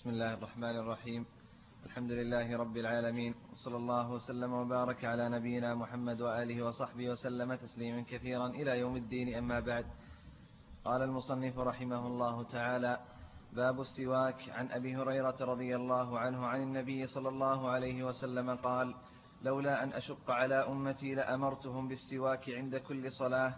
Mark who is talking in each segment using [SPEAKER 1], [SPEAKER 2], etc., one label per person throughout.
[SPEAKER 1] بسم الله الرحمن الرحيم. الحمد لله رب العالمين. وصلى الله وسلم وبارك على نبينا محمد وآله وصحبه وسلم تسليما كثيرا إلى يوم الدين أما بعد. قال المصنف رحمه الله تعالى باب السواك عن أبي هريرة رضي الله عنه عن النبي صلى الله عليه وسلم قال لولا أن أشق على أمتي لأمرتهم بالسواك عند كل صلاة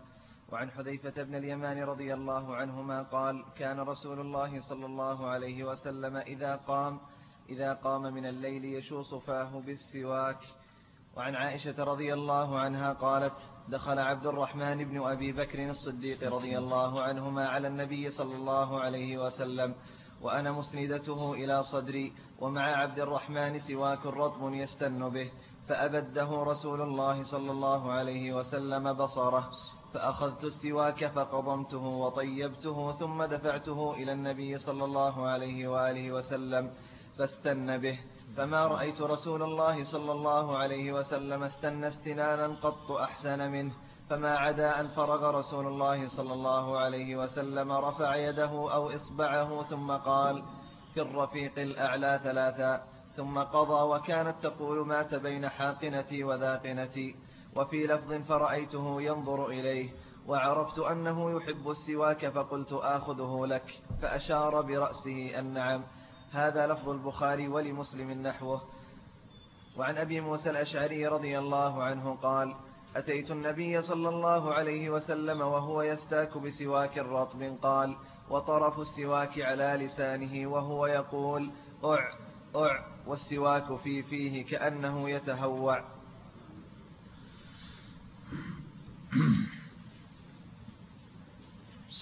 [SPEAKER 1] وعن حذيفة بن اليمان رضي الله عنهما قال كان رسول الله صلى الله عليه وسلم إذا قام إذا قام من الليل يشوص فاه بالسواك. وعن عائشة رضي الله عنها قالت دخل عبد الرحمن بن أبي بكر الصديق رضي الله عنهما على النبي صلى الله عليه وسلم وأنا مسندته إلى صدري ومع عبد الرحمن سواك رطب يستن به فأبده رسول الله صلى الله عليه وسلم بصره. فأخذت السواك فقضمته وطيبته ثم دفعته إلى النبي صلى الله عليه وآله وسلم فاستن به. فما رأيت رسول الله صلى الله عليه وسلم استن استنانا قط أحسن منه. فما عدا أن فرغ رسول الله صلى الله عليه وسلم رفع يده أو إصبعه ثم قال في الرفيق الأعلى ثلاثا. ثم قضى وكانت تقول مات بين حاقنتي وذاقنتي. وفي لفظ فرأيته ينظر إليه وعرفت أنه يحب السواك فقلت آخذه لك فأشار برأسه النعم. هذا لفظ البخاري ولمسلم نحوه. وعن أبي موسى الأشعري رضي الله عنه قال أتيت النبي صلى الله عليه وسلم وهو يستاك بسواك رطب قال وطرف السواك على لسانه وهو يقول أع أع والسواك في فيه كأنه يتهوع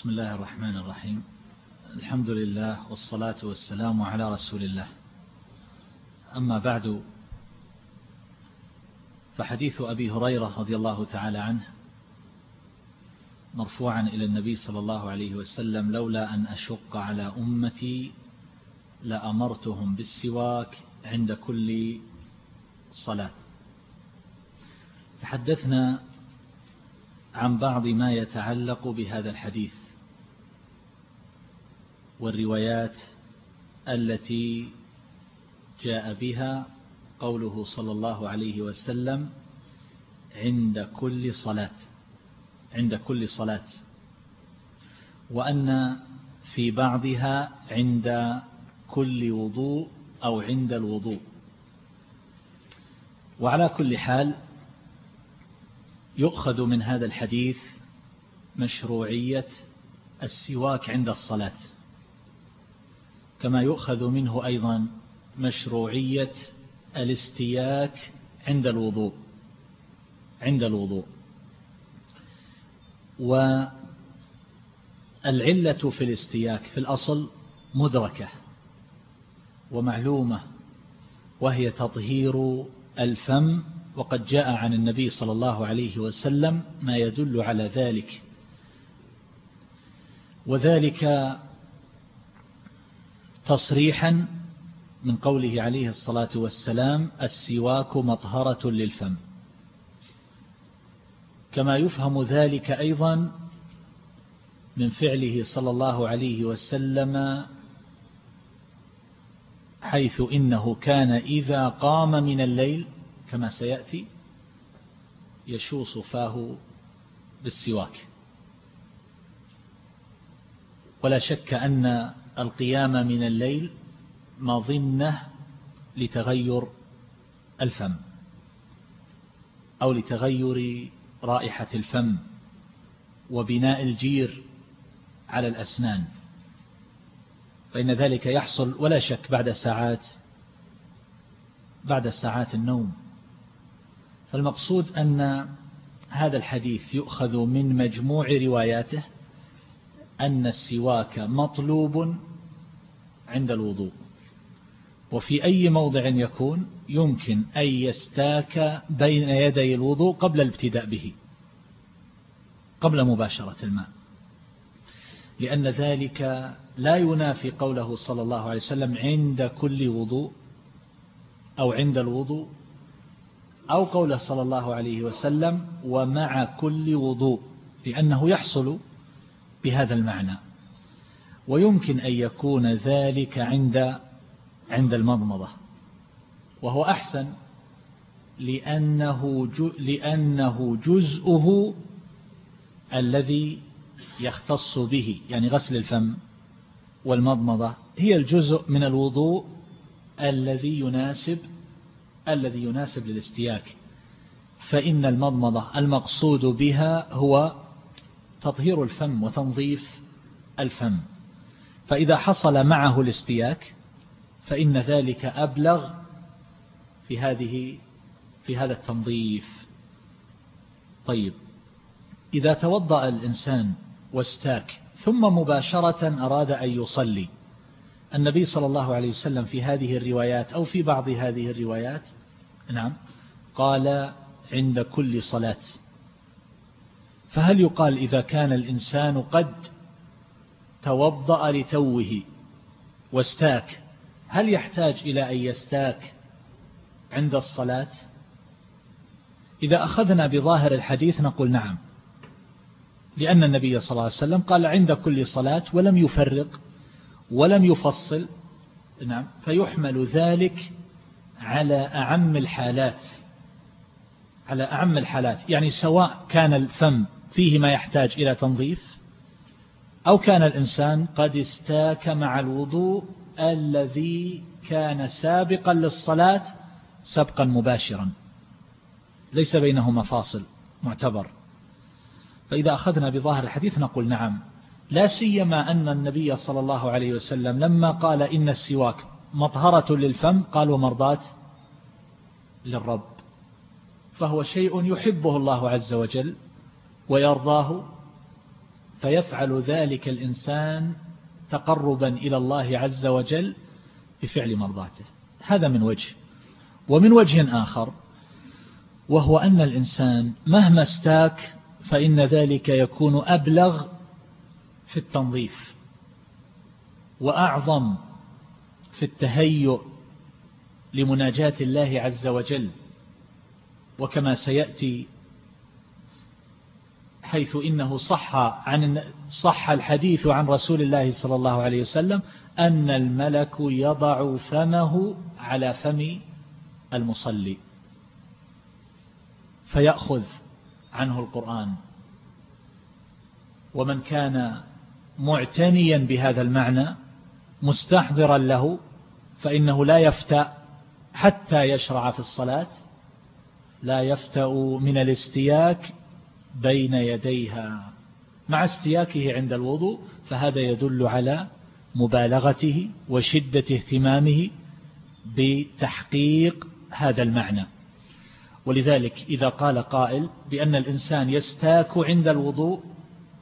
[SPEAKER 2] بسم الله الرحمن الرحيم. الحمد لله والصلاة والسلام على رسول الله. أما بعد فحديث أبي هريرة رضي الله تعالى عنه مرفوعا إلى النبي صلى الله عليه وسلم لولا أن أشق على أمتي لأمرتهم بالسواك عند كل صلاة. تحدثنا عن بعض ما يتعلق بهذا الحديث. والروايات التي جاء بها قوله صلى الله عليه وسلم عند كل صلاة عند كل صلاة. وأن في بعضها عند كل وضوء أو عند الوضوء. وعلى كل حال يؤخذ من هذا الحديث مشروعية السواك عند الصلاة. كما يؤخذ منه أيضا مشروعية الاستياك عند الوضوء عند الوضوء. والعلة في الاستياك في الأصل مدركة ومعلومة وهي تطهير الفم وقد جاء عن النبي صلى الله عليه وسلم ما يدل على ذلك. وذلك تصريحا من قوله عليه الصلاة والسلام السواك مطهرة للفم. كما يفهم ذلك أيضا من فعله صلى الله عليه وسلم حيث إنه كان إذا قام من الليل كما سيأتي يشوص فاه بالسواك. ولا شك أن القيام من الليل مظنة لتغير الفم أو لتغير رائحة الفم وبناء الجير على الأسنان. فإن ذلك يحصل ولا شك بعد ساعات بعد ساعات النوم. فالمقصود أن هذا الحديث يؤخذ من مجموع رواياته أن السواك مطلوب عند الوضوء. وفي أي موضع يكون يمكن أن يستاك بين يدي الوضوء قبل الابتداء به قبل مباشرة الماء. لأن ذلك لا ينافي قوله صلى الله عليه وسلم عند كل وضوء أو عند الوضوء أو قوله صلى الله عليه وسلم ومع كل وضوء لأنه يحصل بهذا المعنى. ويمكن أن يكون ذلك عند عند المضمضة. وهو أحسن لأنه, لأنه جزءه الذي يختص به يعني غسل الفم والمضمضة. هي الجزء من الوضوء الذي يناسب الذي يناسب للاستياك. فإن المضمضة المقصود بها هو تطهير الفم وتنظيف الفم. فإذا حصل معه الاستياك فإن ذلك أبلغ في هذه في هذا التنظيف. طيب إذا توضأ الإنسان واستاك ثم مباشرة أراد أن يصلي النبي صلى الله عليه وسلم في هذه الروايات أو في بعض هذه الروايات نعم قال عند كل صلاة. فهل يقال إذا كان الإنسان قد توضأ لتوه واستاك. هل يحتاج إلى أن يستاك عند الصلاة؟ إذا أخذنا بظاهر الحديث نقول نعم لأن النبي صلى الله عليه وسلم قال عند كل صلاة ولم يفرق ولم يفصل. نعم فيحمل ذلك على أعم الحالات على أعم الحالات. يعني سواء كان الفم فيه ما يحتاج إلى تنظيف أو كان الإنسان قد استاك مع الوضوء الذي كان سابقا للصلاة سبقا مباشرا. ليس بينهما فاصل معتبر. فإذا أخذنا بظاهر الحديث نقول نعم. لا سيما أن النبي صلى الله عليه وسلم لما قال إن السواك مطهرة للفم قال ومرضات للرب. فهو شيء يحبه الله عز وجل ويرضاه فيفعل ذلك الإنسان تقربا إلى الله عز وجل بفعل مرضاته. هذا من وجه. ومن وجه آخر وهو أن الإنسان مهما استاك فإن ذلك يكون أبلغ في التنظيف وأعظم في التهيؤ لمناجاة الله عز وجل. وكما سيأتي حيث إنه صح عن صح الحديث عن رسول الله صلى الله عليه وسلم أن الملك يضع فمه على فم المصلي. فيأخذ عنه القرآن. ومن كان معتنيا بهذا المعنى مستحضرا له فإنه لا يفتأ حتى يشرع في الصلاة. لا يفتأ من الاستياك بين يديها مع استياكه عند الوضوء فهذا يدل على مبالغته وشدة اهتمامه بتحقيق هذا المعنى. ولذلك إذا قال قائل بأن الإنسان يستاك عند الوضوء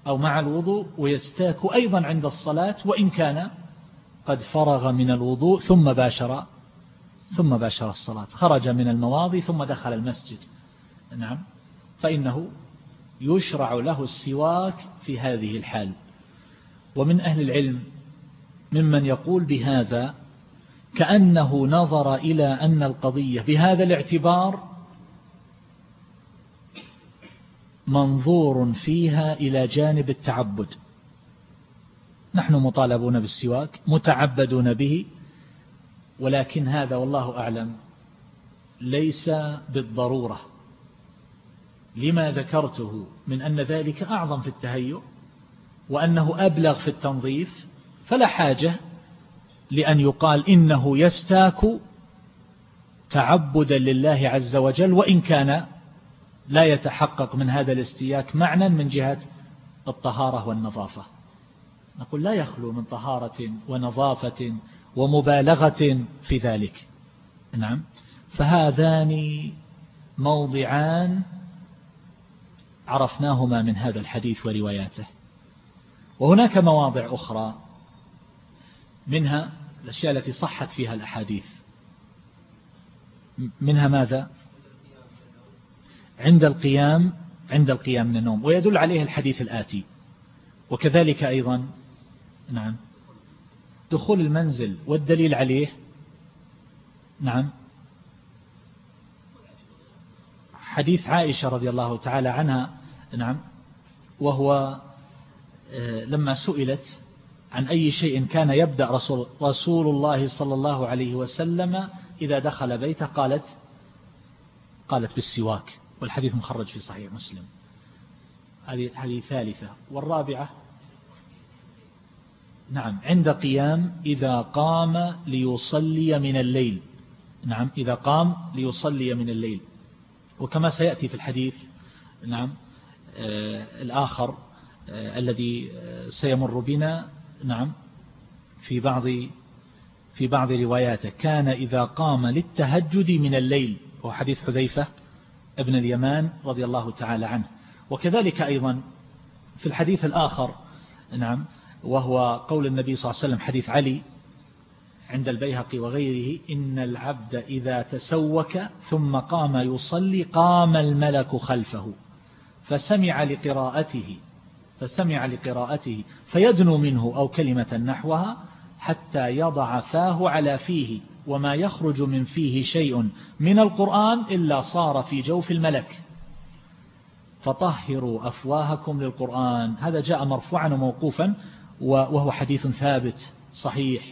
[SPEAKER 2] أو مع الوضوء ويستاك أيضا عند الصلاة وإن كان قد فرغ من الوضوء ثم باشر ثم باشر الصلاة خرج من المواضي ثم دخل المسجد. نعم. فإنه يشرع له السواك في هذه الحال. ومن أهل العلم ممن يقول بهذا كأنه نظر إلى أن القضية بهذا الاعتبار منظور فيها إلى جانب التعبد. نحن مطالبون بالسواك متعبدون به ولكن هذا والله أعلم ليس بالضرورة. لما ذكرته من أن ذلك أعظم في التهيؤ وأنه أبلغ في التنظيف فلا حاجة لأن يقال إنه يستاك تعبدا لله عز وجل وإن كان لا يتحقق من هذا الاستياك معنى من جهة الطهارة والنظافة. نقول لا يخلو من طهارة ونظافة ومبالغة في ذلك. نعم. فهذان موضعان عرفناهما من هذا الحديث ورواياته. وهناك مواضع أخرى منها الأشياء التي صحت فيها الأحاديث. منها ماذا؟ عند القيام عند القيام من النوم. ويدل عليه الحديث الآتي. وكذلك أيضا نعم دخول المنزل والدليل عليه نعم حديث عائشة رضي الله تعالى عنها نعم. وهو آه، لما سئلت عن أي شيء كان يبدأ رسول, رسول الله صلى الله عليه وسلم إذا دخل بيته قالت قالت بالسواك والحديث مخرج في صحيح مسلم. هذه ثالثة. والرابعة نعم عند قيام إذا قام ليصلي من الليل. نعم إذا قام ليصلي من الليل. وكما سيأتي في الحديث نعم الآخر آه الذي آه، سيمر بنا نعم في بعض في بعض رواياته. كان إذا قام للتهجد من الليل وهو حديث حذيفة ابن اليمان رضي الله تعالى عنه. وكذلك أيضا في الحديث الآخر نعم وهو قول النبي صلى الله عليه وسلم حديث علي عند البيهقي وغيره إن العبد إذا تسوك ثم قام يصلي قام الملك خلفه. فسمع لقراءته فسمع لقراءته فيدنو منه أو كلمة نحوها حتى يضع فاه على فيه وما يخرج من فيه شيء من القرآن إلا صار في جوف الملك. فطهروا أفواهكم للقرآن. هذا جاء مرفوعا وموقوفا وهو حديث ثابت صحيح.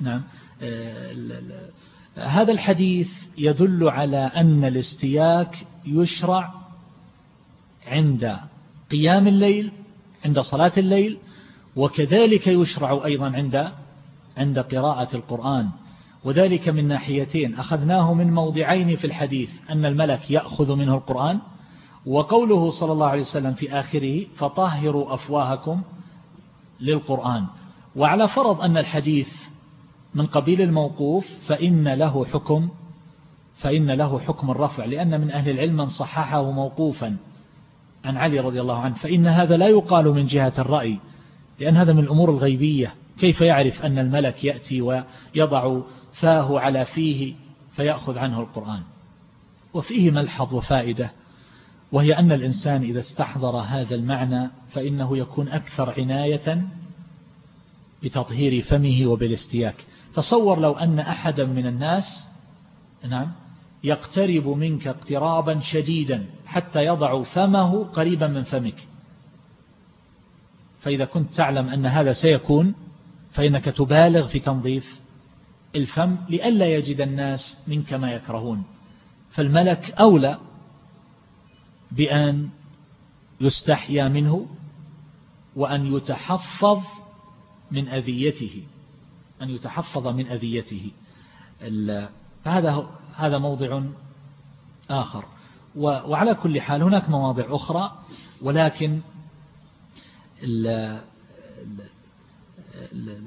[SPEAKER 2] نعم. آه، هذا الحديث يدل على أن الاستياك يشرع عند قيام الليل عند صلاة الليل وكذلك يشرع أيضا عند عند قراءة القرآن. وذلك من ناحيتين. أخذناه من موضعين في الحديث أن الملك يأخذ منه القرآن وقوله صلى الله عليه وسلم في آخره فطهروا أفواهكم للقرآن وعلى فرض أن الحديث من قبيل الموقوف فإن له حكم فإن له حكم الرفع لأن من أهل العلم من صححه موقوفا. عن علي رضي الله عنه فإن هذا لا يقال من جهة الرأي لأن هذا من الأمور الغيبية. كيف يعرف أن الملك يأتي ويضع فاه على فيه فيأخذ عنه القرآن؟ وفيه ملحظ وفائدة وهي أن الإنسان إذا استحضر هذا المعنى فإنه يكون أكثر عناية بتطهير فمه وبالاستياك. تصور لو أن أحدا من الناس نعم يقترب منك اقترابا شديدا حتى يضع فمه قريبا من فمك. فإذا كنت تعلم أن هذا سيكون فإنك تبالغ في تنظيف الفم لئلا يجد الناس منك ما يكرهون. فالملك أولى بأن يستحيا منه وأن يتحفظ من أذيته أن يتحفظ من أذيته. فهذا هذا موضع آخر. وعلى كل حال هناك مواضع أخرى ولكن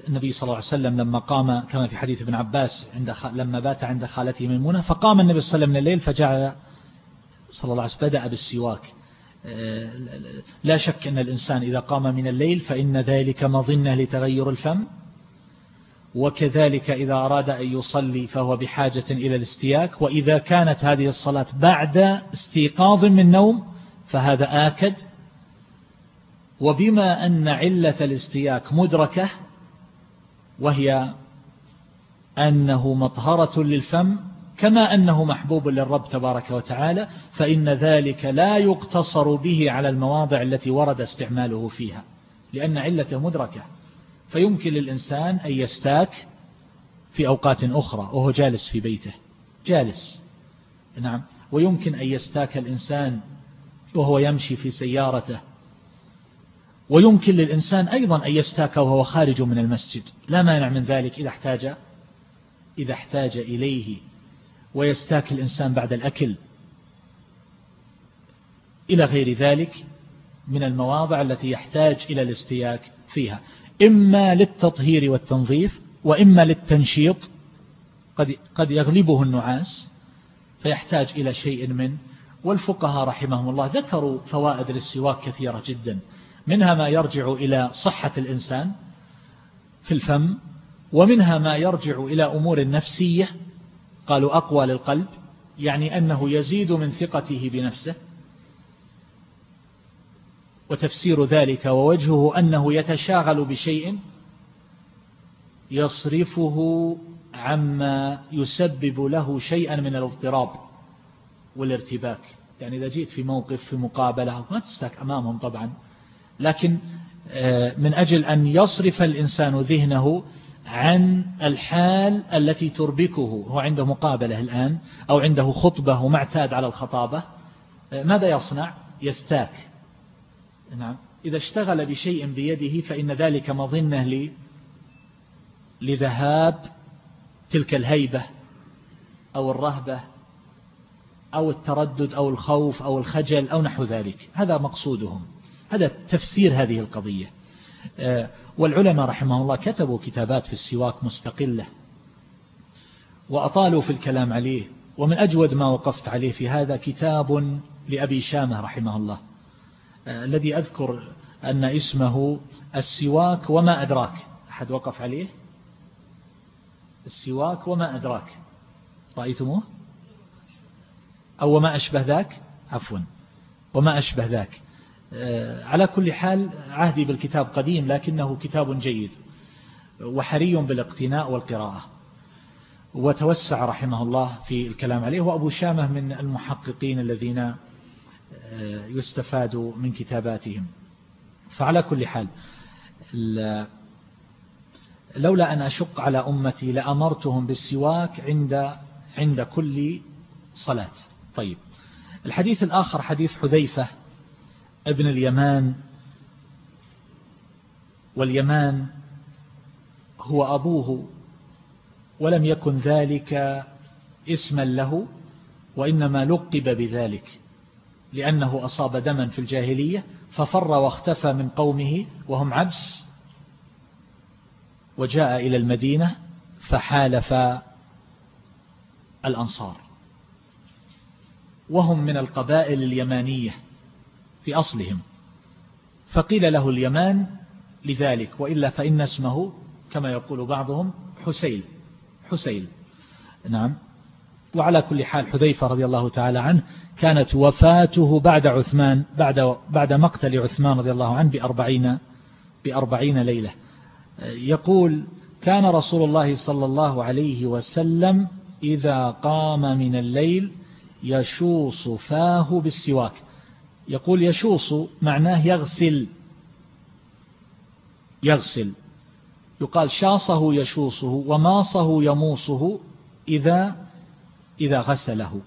[SPEAKER 2] النبي صلى الله عليه وسلم لما قام كما في حديث ابن عباس عند لما بات عند خالته ميمونة فقام النبي صلى الله عليه وسلم من الليل فجعل صلى الله عليه وسلم بدأ بالسواك. لا شك أن الإنسان إذا قام من الليل فإن ذلك مظنة لتغير الفم. وكذلك إذا أراد أن يصلي فهو بحاجة إلى الاستياك وإذا كانت هذه الصلاة بعد استيقاظ من نوم فهذا آكد. وبما أن علة الاستياك مدركة وهي أنه مطهرة للفم كما أنه محبوب للرب تبارك وتعالى فإن ذلك لا يقتصر به على المواضع التي ورد استعماله فيها لأن علته مدركة. فيمكن للإنسان أن يستاك في أوقات أخرى وهو جالس في بيته. جالس. نعم. ويمكن أن يستاك الإنسان وهو يمشي في سيارته. ويمكن للإنسان أيضا أن يستاك وهو خارج من المسجد. لا مانع من ذلك إذا احتاج إذا احتاج إليه. ويستاك الإنسان بعد الأكل. إلى غير ذلك من المواضع التي يحتاج إلى الاستياك فيها. إما للتطهير والتنظيف وإما للتنشيط قد, قد يغلبه النعاس فيحتاج إلى شيء من والفقهاء رحمهم الله ذكروا فوائد للسواك كثيرة جدا منها ما يرجع إلى صحة الإنسان في الفم ومنها ما يرجع إلى أمور نفسية قالوا أقوى للقلب يعني أنه يزيد من ثقته بنفسه وتفسير ذلك ووجهه أنه يتشاغل بشيء يصرفه عما يسبب له شيئا من الاضطراب والارتباك. يعني إذا جيت في موقف في مقابلة ما تستك أمامهم طبعا لكن آه، من أجل أن يصرف الإنسان ذهنه عن الحال التي تربكه هو عنده مقابلة الآن أو عنده خطبة ومعتاد على الخطابة آه، ماذا يصنع؟ يستاك. نعم. إذا اشتغل بشيء بيده فإن ذلك مظنة لي لذهاب تلك الهيبة أو الرهبة أو التردد أو الخوف أو الخجل أو نحو ذلك. هذا مقصودهم. هذا تفسير هذه القضية. آه، والعلماء رحمه الله كتبوا كتابات في السواك مستقلة وأطالوا في الكلام عليه. ومن أجود ما وقفت عليه في هذا كتاب لأبي شامة رحمه الله. الذي أذكر أن اسمه السواك وما أدراك. أحد وقف عليه؟ السواك وما أدراك. رأيتموه؟ أو وما أشبه ذاك؟ عفوا. وما أشبه ذاك. آه، على كل حال عهدي بالكتاب قديم لكنه كتاب جيد وحري بالاقتناء والقراءة. وتوسع رحمه الله في الكلام عليه. وأبو شامة من المحققين الذين آه، يستفاد من كتاباتهم. فعلى كل حال لولا أن أشق على أمتي لأمرتهم بالسواك عند عند كل صلاة. طيب الحديث الآخر حديث حذيفة ابن اليمان. واليمان هو أبوه ولم يكن ذلك اسما له وإنما لقب بذلك. لأنه أصاب دما في الجاهلية ففر واختفى من قومه وهم عبس وجاء إلى المدينة فحالف الأنصار. وهم من القبائل اليمانية في أصلهم. فقيل له اليمان لذلك وإلا فإن اسمه كما يقول بعضهم حسيل حسيل. نعم. وعلى كل حال حذيفة رضي الله تعالى عنه كانت وفاته بعد عثمان بعد بعد مقتل عثمان رضي الله عنه بأربعين بأربعين ليلة. يقول كان رسول الله صلى الله عليه وسلم إذا قام من الليل يشوص فاه بالسواك. يقول يشوص معناه يغسل يغسل. يقال شاصه يشوصه وماصه يموصه إذا إذا غسله.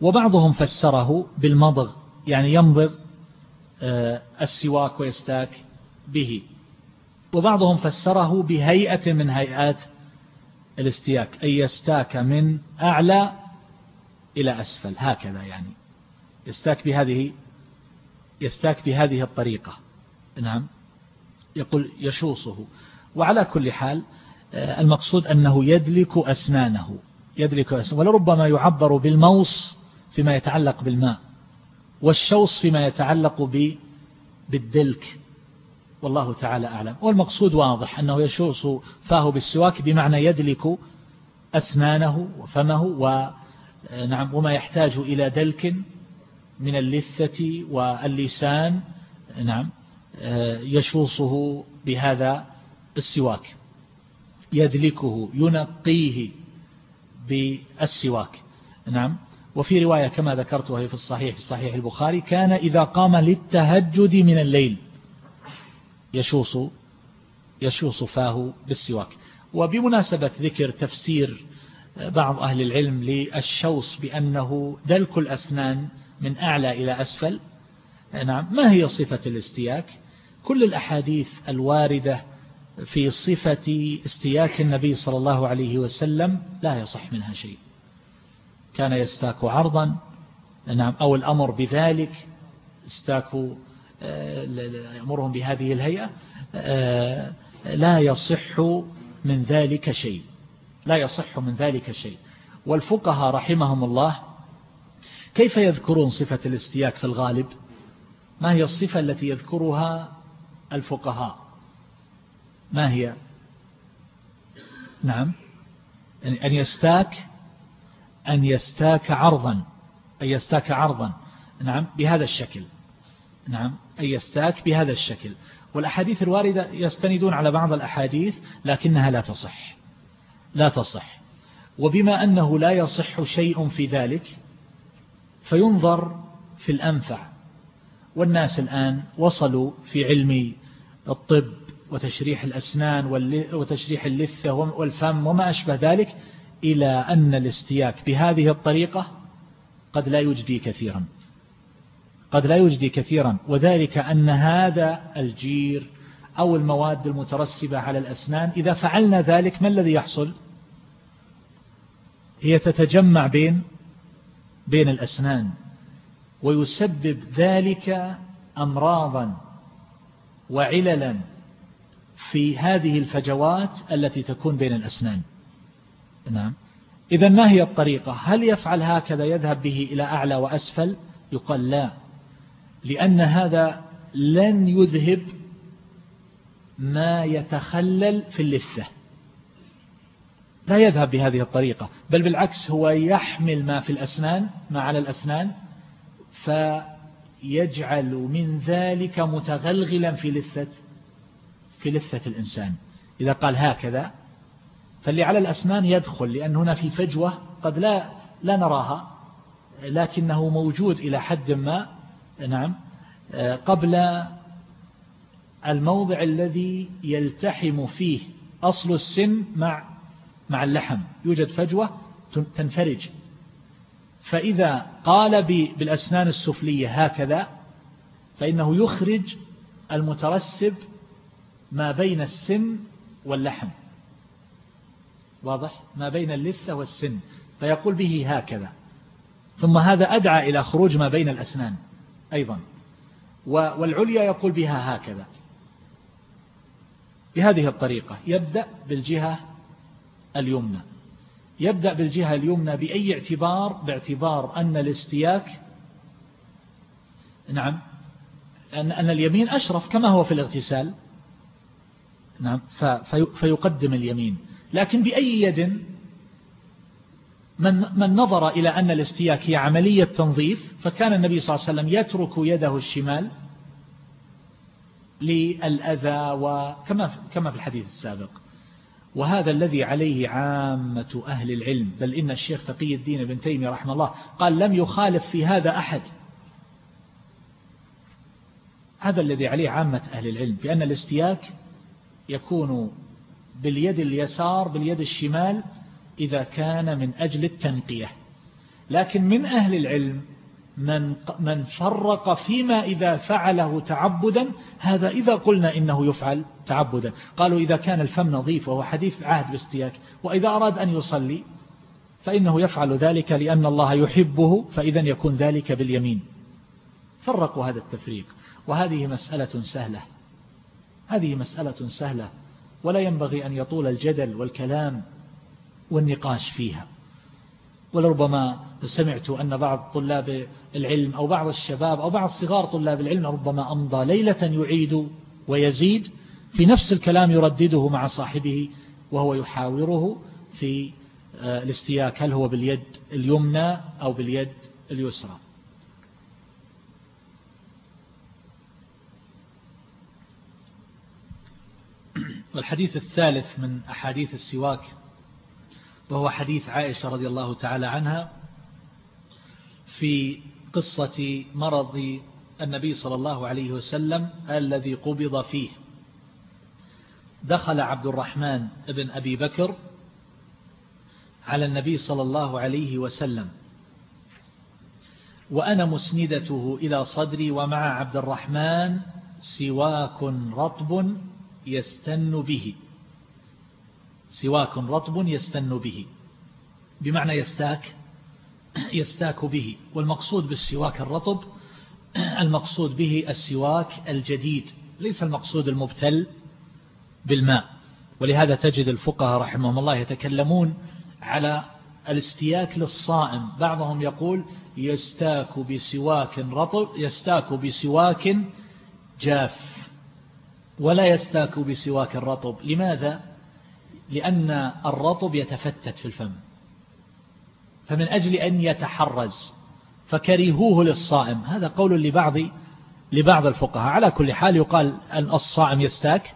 [SPEAKER 2] وبعضهم فسره بالمضغ يعني يمضغ آه، السواك ويستاك به. وبعضهم فسره بهيئة من هيئات الاستياك أي يستاك من أعلى إلى أسفل. هكذا يعني. يستاك بهذه يستاك بهذه الطريقة. نعم. يقول يشوصه. وعلى كل حال آه، المقصود أنه يدلك أسنانه. أسنانه ولربما يعبر بالموص فيما يتعلق بالماء والشوص فيما يتعلق بالدلك. والله تعالى أعلم. والمقصود واضح أنه يشوص فاه بالسواك بمعنى يدلك أسنانه وفمه ونعم وما يحتاج إلى دلك من اللثة واللسان. نعم يشوصه بهذا السواك. يدلكه ينقيه. بالسواك. نعم. وفي رواية كما ذكرتها في الصحيح في الصحيح البخاري كان إذا قام للتهجد من الليل يشوص يشوص فاه بالسواك. وبمناسبة ذكر تفسير بعض أهل العلم للشوص بأنه دلك الأسنان من أعلى إلى أسفل نعم ما هي صفة الاستياك؟ كل الأحاديث الواردة في صفة استياك النبي صلى الله عليه وسلم لا يصح منها شيء. كان يستاك عرضا نعم أو الأمر بذلك استاكوا يأمرهم بهذه الهيئة آه، لا يصح من ذلك شيء. لا يصح من ذلك شيء. والفقهاء رحمهم الله كيف يذكرون صفة الاستياك في الغالب؟ ما هي الصفة التي يذكرها الفقهاء؟ ما هي؟ نعم. يعني أن يستاك أن يستاك عرضا أن يستاك عرضا. نعم بهذا الشكل. نعم أي يستاك بهذا الشكل. والأحاديث الواردة يستندون على بعض الأحاديث لكنها لا تصح. لا تصح. وبما أنه لا يصح شيء في ذلك فينظر في الأنفع. والناس الآن وصلوا في علم الطب وتشريح الأسنان وتشريح اللثة والفم وما أشبه ذلك إلى أن الاستياك بهذه الطريقة قد لا يجدي كثيرا. قد لا يجدي كثيرا. وذلك أن هذا الجير أو المواد المترسبة على الأسنان إذا فعلنا ذلك ما الذي يحصل؟ هي تتجمع بين بين الأسنان ويسبب ذلك أمراضا وعللا في هذه الفجوات التي تكون بين الأسنان. نعم. إذا ما هي الطريقة؟ هل يفعل هكذا يذهب به إلى أعلى وأسفل؟ يقال لا. لأن هذا لن يذهب ما يتخلل في اللثة. لا يذهب بهذه الطريقة بل بالعكس هو يحمل ما في الأسنان ما على الأسنان فيجعل من ذلك متغلغلا في لثة. في لثة الإنسان. إذا قال هكذا فاللي على الأسنان يدخل لأن هنا في فجوة قد لا لا نراها لكنه موجود إلى حد ما. نعم. قبل الموضع الذي يلتحم فيه أصل السن مع مع اللحم. يوجد فجوة تنفرج. فإذا قال بالأسنان السفلية هكذا فإنه يخرج المترسب ما بين السن واللحم. واضح؟ ما بين اللثة والسن. فيقول به هكذا. ثم هذا أدعى إلى خروج ما بين الأسنان أيضا. والعليا يقول بها هكذا. بهذه الطريقة. يبدأ بالجهة اليمنى. يبدأ بالجهة اليمنى بأي اعتبار؟ باعتبار أن الاستياك نعم أن, اليمين أشرف كما هو في الاغتسال. نعم. فيقدم اليمين. لكن بأي يد؟ من, من نظر إلى أن الاستياك هي عملية تنظيف فكان النبي صلى الله عليه وسلم يترك يده الشمال للأذى وكما كما في الحديث السابق. وهذا الذي عليه عامة أهل العلم. بل إن الشيخ تقي الدين ابن تيمية رحمه الله قال لم يخالف في هذا أحد. هذا الذي عليه عامة أهل العلم بأن الاستياك يكون باليد اليسار باليد الشمال إذا كان من أجل التنقية. لكن من أهل العلم من من فرق فيما إذا فعله تعبدا هذا إذا قلنا إنه يفعل تعبدا. قالوا إذا كان الفم نظيف وهو حديث عهد باستياك وإذا أراد أن يصلي فإنه يفعل ذلك لأن الله يحبه فإذا يكون ذلك باليمين. فرقوا هذا التفريق. وهذه مسألة سهلة. هذه مسألة سهلة ولا ينبغي أن يطول الجدل والكلام والنقاش فيها. ولربما سمعت أن بعض طلاب العلم أو بعض الشباب أو بعض صغار طلاب العلم ربما أمضى ليلة يعيد ويزيد في نفس الكلام يردده مع صاحبه وهو يحاوره في آه، الاستياك هل هو باليد اليمنى أو باليد اليسرى. والحديث الثالث من أحاديث السواك وهو حديث عائشة رضي الله تعالى عنها في قصة مرض النبي صلى الله عليه وسلم الذي قبض فيه. دخل عبد الرحمن بن أبي بكر على النبي صلى الله عليه وسلم وأنا مسندته إلى صدري ومع عبد الرحمن سواك رطب يستن به. سواك رطب يستن به. بمعنى يستاك يستاك به. والمقصود بالسواك الرطب المقصود به السواك الجديد ليس المقصود المبتل بالماء. ولهذا تجد الفقهاء رحمهم الله يتكلمون على الاستياك للصائم. بعضهم يقول يستاك بسواك رطب يستاك بسواك جاف. ولا يستاك بسواك الرطب. لماذا؟ لأن الرطب يتفتت في الفم. فمن أجل أن يتحرز فكرهوه للصائم. هذا قول لبعض لبعض الفقهاء. على كل حال يقال أن الصائم يستاك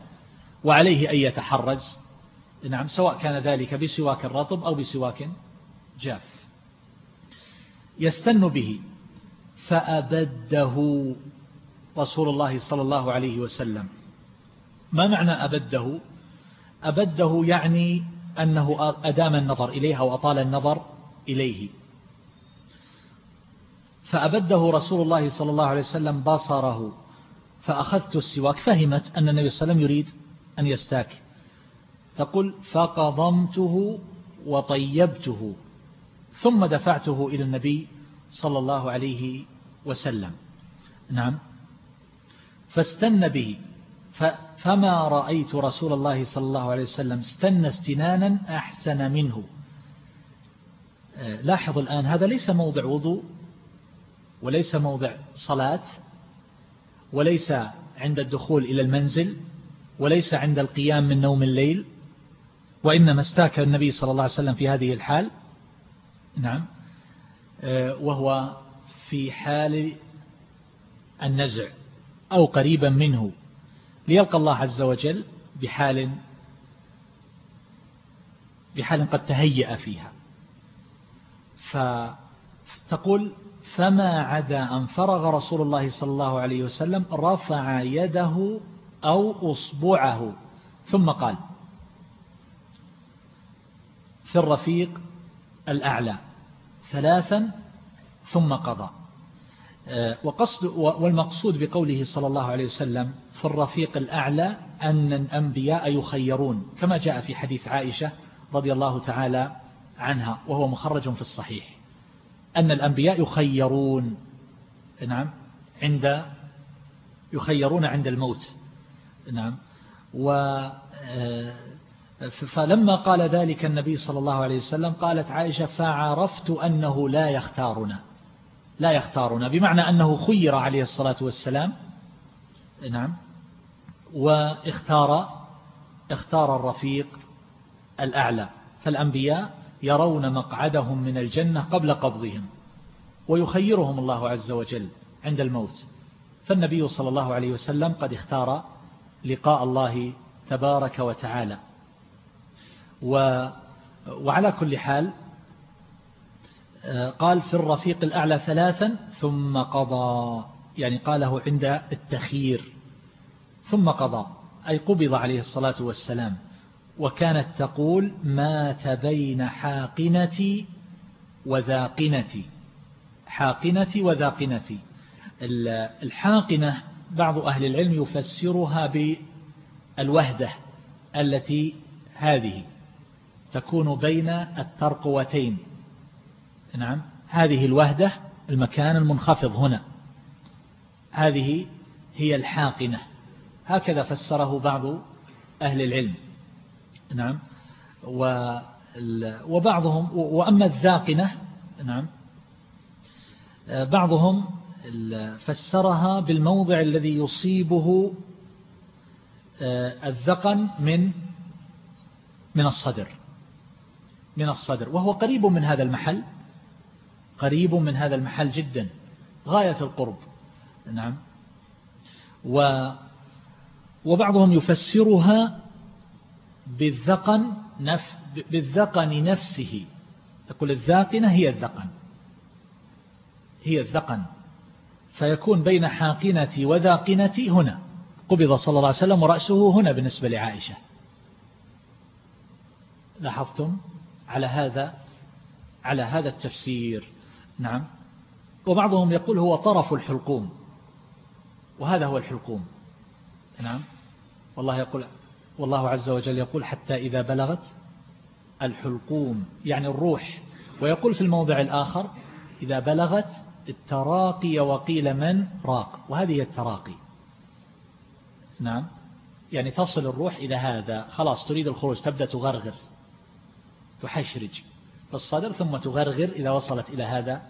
[SPEAKER 2] وعليه أن يتحرز. نعم سواء كان ذلك بسواك الرطب أو بسواك جاف. يستن به. فأبده رسول الله صلى الله عليه وسلم. ما معنى أبده؟ أبده يعني أنه أدام النظر إليها وأطال النظر إليه. فأبده رسول الله صلى الله عليه وسلم بصره فأخذت السواك. فهمت أن النبي صلى الله عليه وسلم يريد أن يستاك. تقول فقضمته وطيبته ثم دفعته إلى النبي صلى الله عليه وسلم. نعم. فاستن به فما رأيت رسول الله صلى الله عليه وسلم استن استنانا أحسن منه. آه، لاحظ الآن هذا ليس موضع وضوء وليس موضع صلاة وليس عند الدخول إلى المنزل وليس عند القيام من نوم الليل وإنما استاك النبي صلى الله عليه وسلم في هذه الحال. نعم. آه، وهو في حال النزع أو قريبا منه. ليلقى الله عز وجل بحال بحال قد تهيأ فيها. فتقول فما عدا أن فرغ رسول الله صلى الله عليه وسلم رفع يده أو أصبعه. ثم قال في الرفيق الأعلى ثلاثا ثم قضى. وقصد والمقصود بقوله صلى الله عليه وسلم في الرفيق الأعلى أن الأنبياء يخيرون كما جاء في حديث عائشة رضي الله تعالى عنها وهو مخرج في الصحيح. أن الأنبياء يخيرون نعم عند يخيرون عند الموت نعم. و آه، فلما قال ذلك النبي صلى الله عليه وسلم قالت عائشة فعرفت أنه لا يختارنا. لا يختارنا بمعنى أنه خير عليه الصلاة والسلام نعم واختار اختار الرفيق الأعلى فالأنبياء يرون مقعدهم من الجنة قبل قبضهم ويخيرهم الله عز وجل عند الموت فالنبي صلى الله عليه وسلم قد اختار لقاء الله تبارك وتعالى و وعلى كل حال قال في الرفيق الأعلى ثلاثا ثم قضى. يعني قاله عند التخيير. ثم قضى. أي قبض عليه الصلاة والسلام. وكانت تقول مات بين حاقنتي وذاقنتي. حاقنتي وذاقنتي. الحاقنة بعض أهل العلم يفسرها بالوهدة التي هذه تكون بين الترقوتين. نعم. هذه الوهدة المكان المنخفض هنا. هذه هي الحاقنة. هكذا فسره بعض أهل العلم. نعم. وبعضهم وأما الذاقنة نعم. بعضهم فسرها بالموضع الذي يصيبه الذقن من من الصدر. من الصدر. وهو قريب من هذا المحل. قريب من هذا المحل جدا غاية القرب. نعم. و وبعضهم يفسرها بالذقن نف بالذقن نفسه. يقول الذاقنة هي الذقن. هي الذقن. فيكون بين حاقنتي وذاقنتي هنا. قبض صلى الله عليه وسلم ورأسه هنا بالنسبة لعائشة. لاحظتم على هذا على هذا التفسير؟ نعم. وبعضهم يقول هو طرف الحلقوم. وهذا هو الحلقوم. نعم. والله يقول والله عز وجل يقول حتى إذا بلغت الحلقوم يعني الروح. ويقول في الموضع الآخر إذا بلغت التراقي وقيل من؟ راق. وهذه هي التراقي. نعم. يعني تصل الروح إلى هذا. خلاص تريد الخروج تبدأ تغرغر تحشرج. الصدر ثم تغرغر إذا وصلت إلى هذا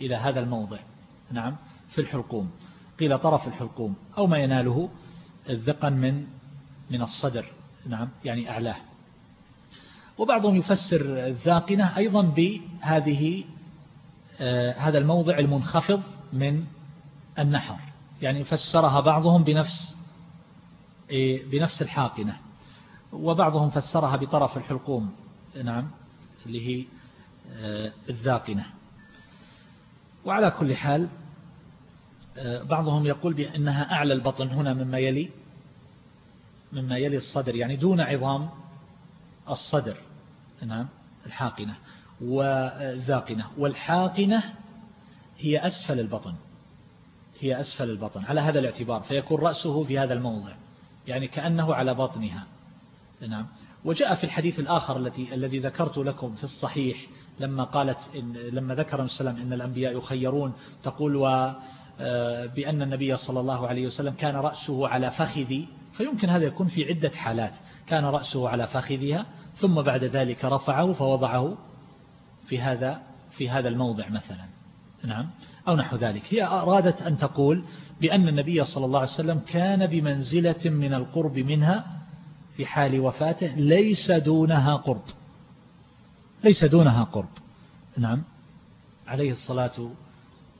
[SPEAKER 2] إلى هذا الموضع. نعم. في الحلقوم. قيل طرف الحلقوم. أو ما يناله الذقن من من الصدر. نعم. يعني أعلاه. وبعضهم يفسر الذاقنة أيضا بهذه آه هذا الموضع المنخفض من النحر. يعني فسرها بعضهم بنفس إيه، بنفس الحاقنة. وبعضهم فسرها بطرف الحلقوم. نعم. اللي هي الذاقنة. وعلى كل حال آه، بعضهم يقول بأنها أعلى البطن هنا مما يلي مما يلي الصدر يعني دون عظام الصدر نعم الحاقنة والذاقنة. والحاقنة هي أسفل البطن هي أسفل البطن على هذا الاعتبار فيكون رأسه في هذا الموضع يعني كأنه على بطنها نعم وجاء في الحديث الآخر الذي الذي ذكرت لكم في الصحيح لما قالت إن لما ذكر السلام إن الأنبياء يخيرون تقول و آه، بأن النبي صلى الله عليه وسلم كان رأسه على فخذي فيمكن هذا يكون في عدة حالات. كان رأسه على فخذها ثم بعد ذلك رفعه فوضعه في هذا في هذا الموضع مثلا. نعم. أو نحو ذلك. هي أرادت أن تقول بأن النبي صلى الله عليه وسلم كان بمنزلة من القرب منها في حال وفاته ليس دونها قرب. ليس دونها قرب. نعم. عليه الصلاة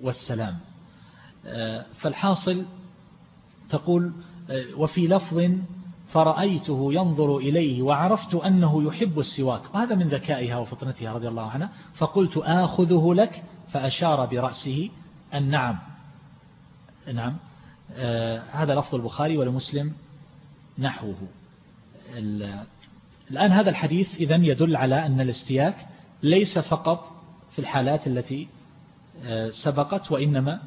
[SPEAKER 2] والسلام. آه، فالحاصل تقول آه، وفي لفظ فرأيته ينظر إليه وعرفت أنه يحب السواك. وهذا من ذكائها وفطنتها رضي الله عنها. فقلت آخذه لك فأشار برأسه النعم نعم. آه هذا لفظ البخاري ولمسلم نحوه. الآن هذا الحديث إذن يدل على أن الاستياك ليس فقط في الحالات التي آه سبقت وإنما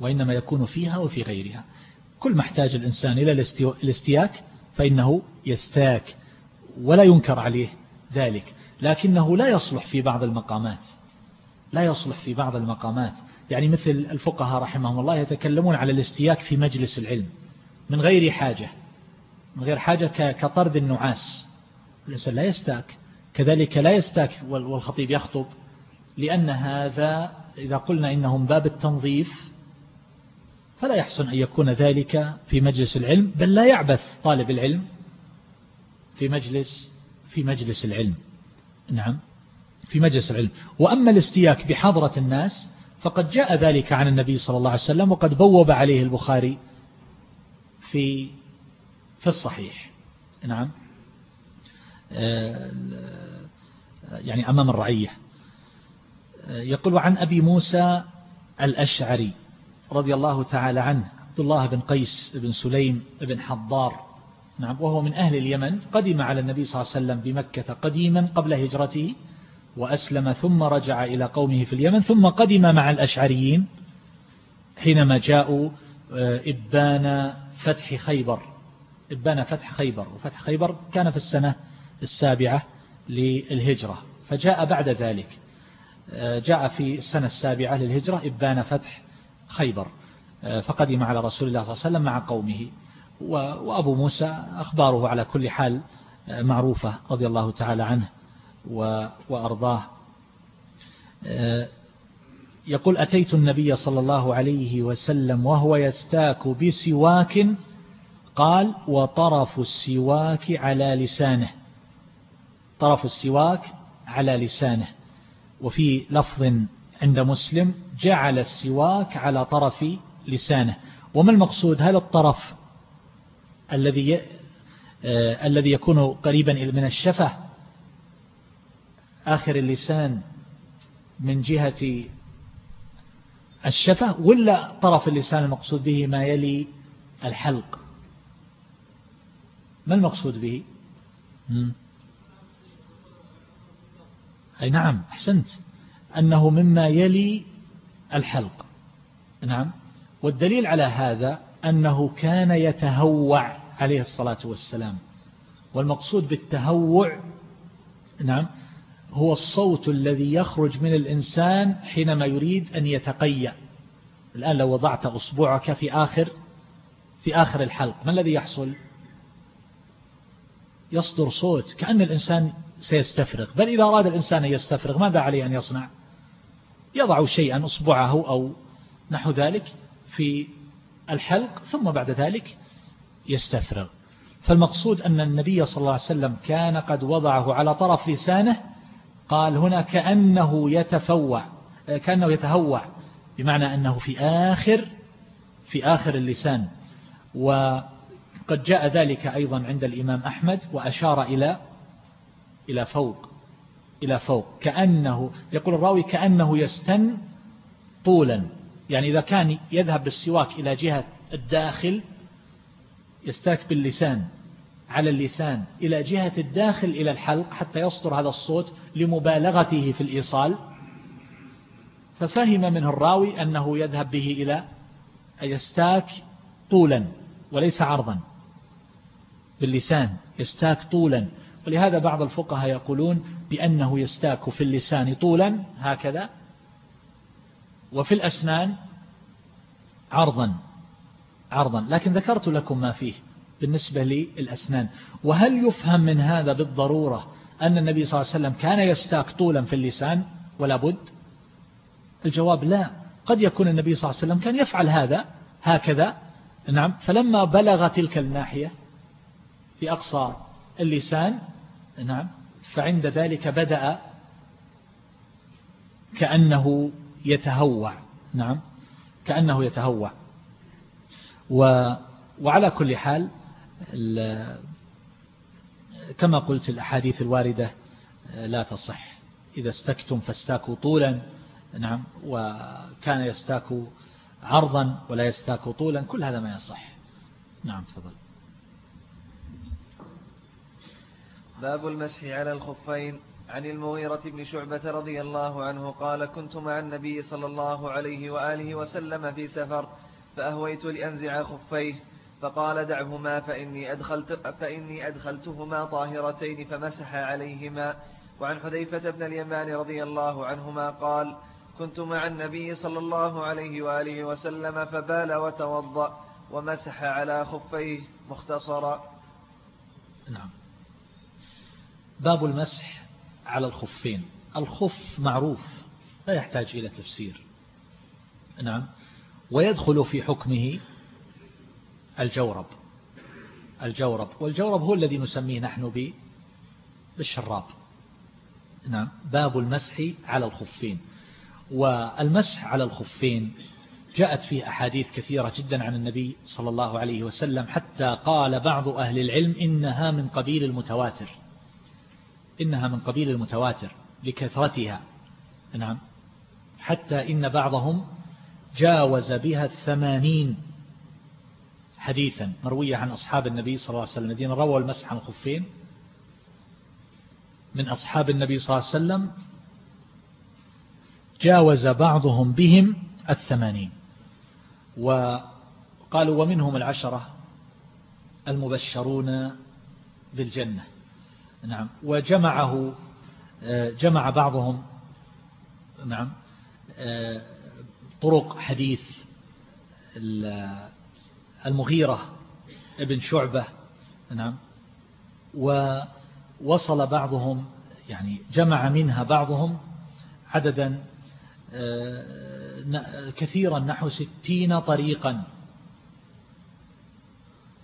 [SPEAKER 2] وإنما يكون فيها وفي غيرها. كل ما احتاج الإنسان إلى الاستياك فإنه يستاك ولا ينكر عليه ذلك. لكنه لا يصلح في بعض المقامات. لا يصلح في بعض المقامات. يعني مثل الفقهاء رحمهم الله يتكلمون على الاستياك في مجلس العلم من غير حاجة. من غير حاجة كطرد النعاس. الإنسان لا يستاك. كذلك لا يستاك والخطيب يخطب. لأن هذا إذا قلنا إنهم باب التنظيف فلا يحسن أن يكون ذلك في مجلس العلم بل لا يعبث طالب العلم في مجلس في مجلس العلم. نعم في مجلس العلم. وأما الاستياك بحضرة الناس فقد جاء ذلك عن النبي صلى الله عليه وسلم وقد بوب عليه البخاري في في الصحيح. نعم. يعني أمام الرعية. يقول عن أبي موسى الأشعري رضي الله تعالى عنه عبد الله بن قيس بن سليم بن حضار. نعم وهو من أهل اليمن قدم على النبي صلى الله عليه وسلم بمكة قديما قبل هجرته وأسلم ثم رجع إلى قومه في اليمن ثم قدم مع الأشعريين حينما جاءوا آه، إبان فتح خيبر. إبان فتح خيبر وفتح خيبر كان في السنة السابعة للهجرة فجاء بعد ذلك. آه، جاء في السنة السابعة للهجرة إبان فتح خيبر آه، فقدم على رسول الله صلى الله عليه وسلم مع قومه. وأبو موسى أخباره على كل حال معروفة رضي الله تعالى عنه وأرضاه. آه، يقول أتيت النبي صلى الله عليه وسلم وهو يستاك بسواك قال وطرف السواك على لسانه. طرف السواك على لسانه. وفي لفظ عند مسلم جعل السواك على طرف لسانه. وما المقصود؟ هل الطرف الذي آه الذي يكون قريبا من الشفة؟ آخر اللسان من جهة الشفة؟ ولا طرف اللسان المقصود به ما يلي الحلق؟ ما المقصود به؟ أي نعم أحسنت. أنه مما يلي الحلق. نعم. والدليل على هذا أنه كان يتهوع عليه الصلاة والسلام. والمقصود بالتهوع نعم هو الصوت الذي يخرج من الإنسان حينما يريد أن يتقيأ. الآن لو وضعت أصبعك في آخر في آخر الحلق ما الذي يحصل؟ يصدر صوت كأن الإنسان سيستفرغ. بل إذا أراد الإنسان أن يستفرغ ماذا عليه أن يصنع؟ يضع شيئا أصبعه أو نحو ذلك في الحلق ثم بعد ذلك يستفرغ. فالمقصود أن النبي صلى الله عليه وسلم كان قد وضعه على طرف لسانه قال هنا كأنه يتفوع كأنه يتهوع بمعنى أنه في آخر في آخر اللسان. وقد جاء ذلك أيضا عند الإمام أحمد وأشار إلى إلى فوق إلى فوق كأنه يقول الراوي كأنه يستن طولا يعني إذا كان يذهب بالسواك إلى جهة الداخل يستاك باللسان على اللسان إلى جهة الداخل إلى الحلق حتى يصدر هذا الصوت لمبالغته في الإيصال. ففهم منه الراوي أنه يذهب به إلى يستاك طولا وليس عرضا. باللسان يستاك طولا. ولهذا بعض الفقهاء يقولون بأنه يستاك في اللسان طولا هكذا. وفي الأسنان عرضا عرضا. لكن ذكرت لكم ما فيه بالنسبة للأسنان. وهل يفهم من هذا بالضرورة أن النبي صلى الله عليه وسلم كان يستاك طولا في اللسان؟ ولا بد؟ الجواب لا. قد يكون النبي صلى الله عليه وسلم كان يفعل هذا هكذا. نعم. فلما بلغ تلك الناحية في أقصى اللسان نعم فعند ذلك بدأ كأنه يتهوع نعم كأنه يتهوع. و وعلى كل حال كما قلت الأحاديث الواردة لا تصح. إذا استكتم فاستاكوا طولا نعم وكان يستاك عرضا ولا يستاك طولا كل هذا ما يصح. نعم تفضل.
[SPEAKER 1] باب المسح على الخفين. عن المغيرة بن شعبة رضي الله عنه قال كنت مع النبي صلى الله عليه وآله وسلم في سفر فأهويت لأنزع خفيه فقال دعهما فإني, أدخلت فإني أدخلتهما طاهرتين فمسح عليهما. وعن حذيفة بن اليمان رضي الله عنهما قال كنت مع النبي صلى الله عليه وآله وسلم فبال وتوضأ ومسح على خفيه مختصرا.
[SPEAKER 2] نعم. باب المسح على الخفين. الخف معروف لا يحتاج إلى تفسير. نعم. ويدخل في حكمه الجورب. الجورب والجورب هو الذي نسميه نحن بالشراب. نعم. باب المسح على الخفين. والمسح على الخفين جاءت فيه أحاديث كثيرة جدا عن النبي صلى الله عليه وسلم حتى قال بعض أهل العلم إنها من قبيل المتواتر. إنها من قبيل المتواتر لكثرتها. نعم. حتى إن بعضهم جاوز بها الثمانين حديثا مروية عن أصحاب النبي صلى الله عليه وسلم الذين رووا المسح عن الخفين من أصحاب النبي صلى الله عليه وسلم جاوز بعضهم بهم الثمانين. وقالوا ومنهم العشرة المبشرون بالجنة. نعم. وجمعه جمع بعضهم نعم طرق حديث المغيرة ابن شعبة نعم ووصل بعضهم يعني جمع منها بعضهم عددا آه، كثيرا نحو ستين طريقا.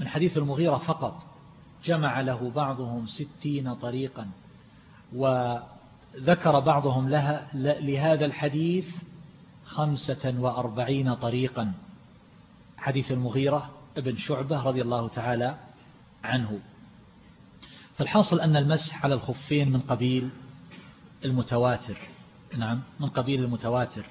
[SPEAKER 2] من حديث المغيرة فقط. جمع له بعضهم ستين طريقا وذكر بعضهم لها لهذا الحديث خمسة وأربعين طريقا. حديث المغيرة ابن شعبة رضي الله تعالى عنه. فالحاصل أن المسح على الخفين من قبيل المتواتر. نعم من قبيل المتواتر.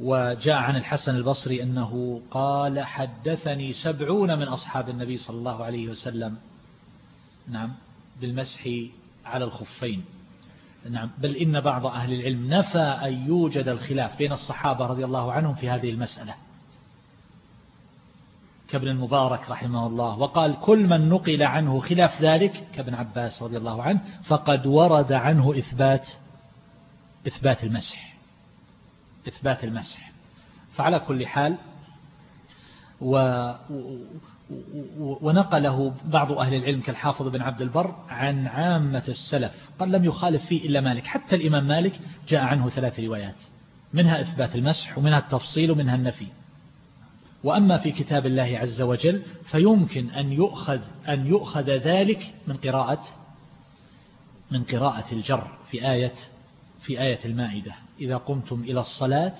[SPEAKER 2] وجاء عن الحسن البصري أنه قال حدثني سبعون من أصحاب النبي صلى الله عليه وسلم. نعم بالمسح على الخفين. نعم بل إن بعض أهل العلم نفى أن يوجد الخلاف بين الصحابة رضي الله عنهم في هذه المسألة. كابن المبارك رحمه الله وقال كل من نقل عنه خلاف ذلك كابن عباس رضي الله عنه فقد ورد عنه إثبات إثبات المسح إثبات المسح. فعلى كل حال و ونقله بعض أهل العلم كالحافظ بن عبد البر عن عامة السلف قال لم يخالف فيه إلا مالك حتى الإمام مالك جاء عنه ثلاث روايات منها إثبات المسح ومنها التفصيل ومنها النفي. وأما في كتاب الله عز وجل فيمكن أن يؤخذ, أن يؤخذ ذلك من قراءة من قراءة الجر في آية في آية المائدة إذا قمتم إلى الصلاة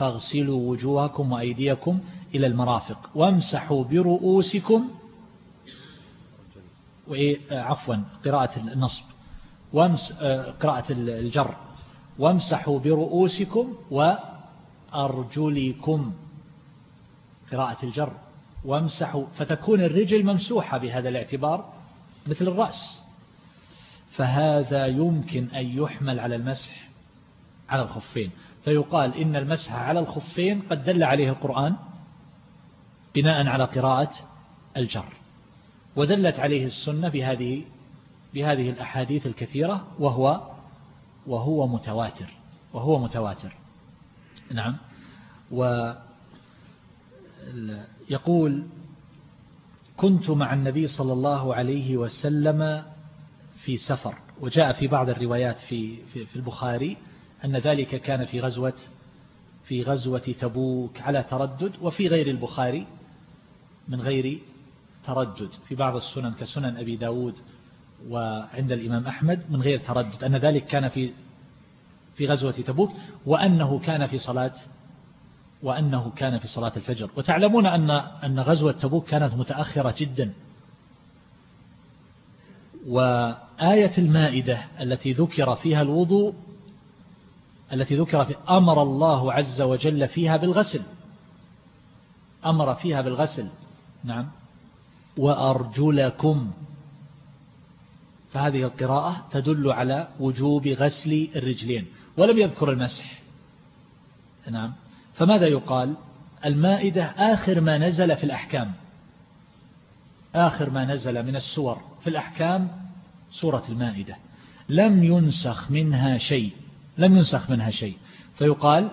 [SPEAKER 2] فاغسلوا وجوهكم وأيديكم إلى المرافق وامسحوا برؤوسكم عفوا قراءة النصب وامس قراءة الجر وامسحوا برؤوسكم وأرجلكم قراءة الجر وامسحوا فتكون الرجل ممسوحة بهذا الاعتبار مثل الرأس. فهذا يمكن أن يحمل على المسح على الخفين. فيقال إن المسح على الخفين قد دل عليه القرآن بناء على قراءة الجر ودلت عليه السنة بهذه بهذه الأحاديث الكثيرة وهو وهو متواتر وهو متواتر. نعم. ويقول كنت مع النبي صلى الله عليه وسلم في سفر وجاء في بعض الروايات في في البخاري أن ذلك كان في غزوة في غزوة تبوك على تردد وفي غير البخاري من غير تردد. في بعض السنن كسنن أبي داود وعند الإمام أحمد من غير تردد. أن ذلك كان في في غزوة تبوك وأنه كان في صلاة وأنه كان في صلاة الفجر. وتعلمون أن أن غزوة تبوك كانت متأخرة جدا. وآية المائدة التي ذكر فيها الوضوء التي ذكر في أمر الله عز وجل فيها بالغسل. أمر فيها بالغسل. نعم. وأرجلكم. فهذه القراءة تدل على وجوب غسل الرجلين. ولم يذكر المسح. نعم. فماذا يقال؟ المائدة آخر ما نزل في الأحكام. آخر ما نزل من السور. في الأحكام سورة المائدة. لم ينسخ منها شيء. لم ينسخ منها شيء. فيقال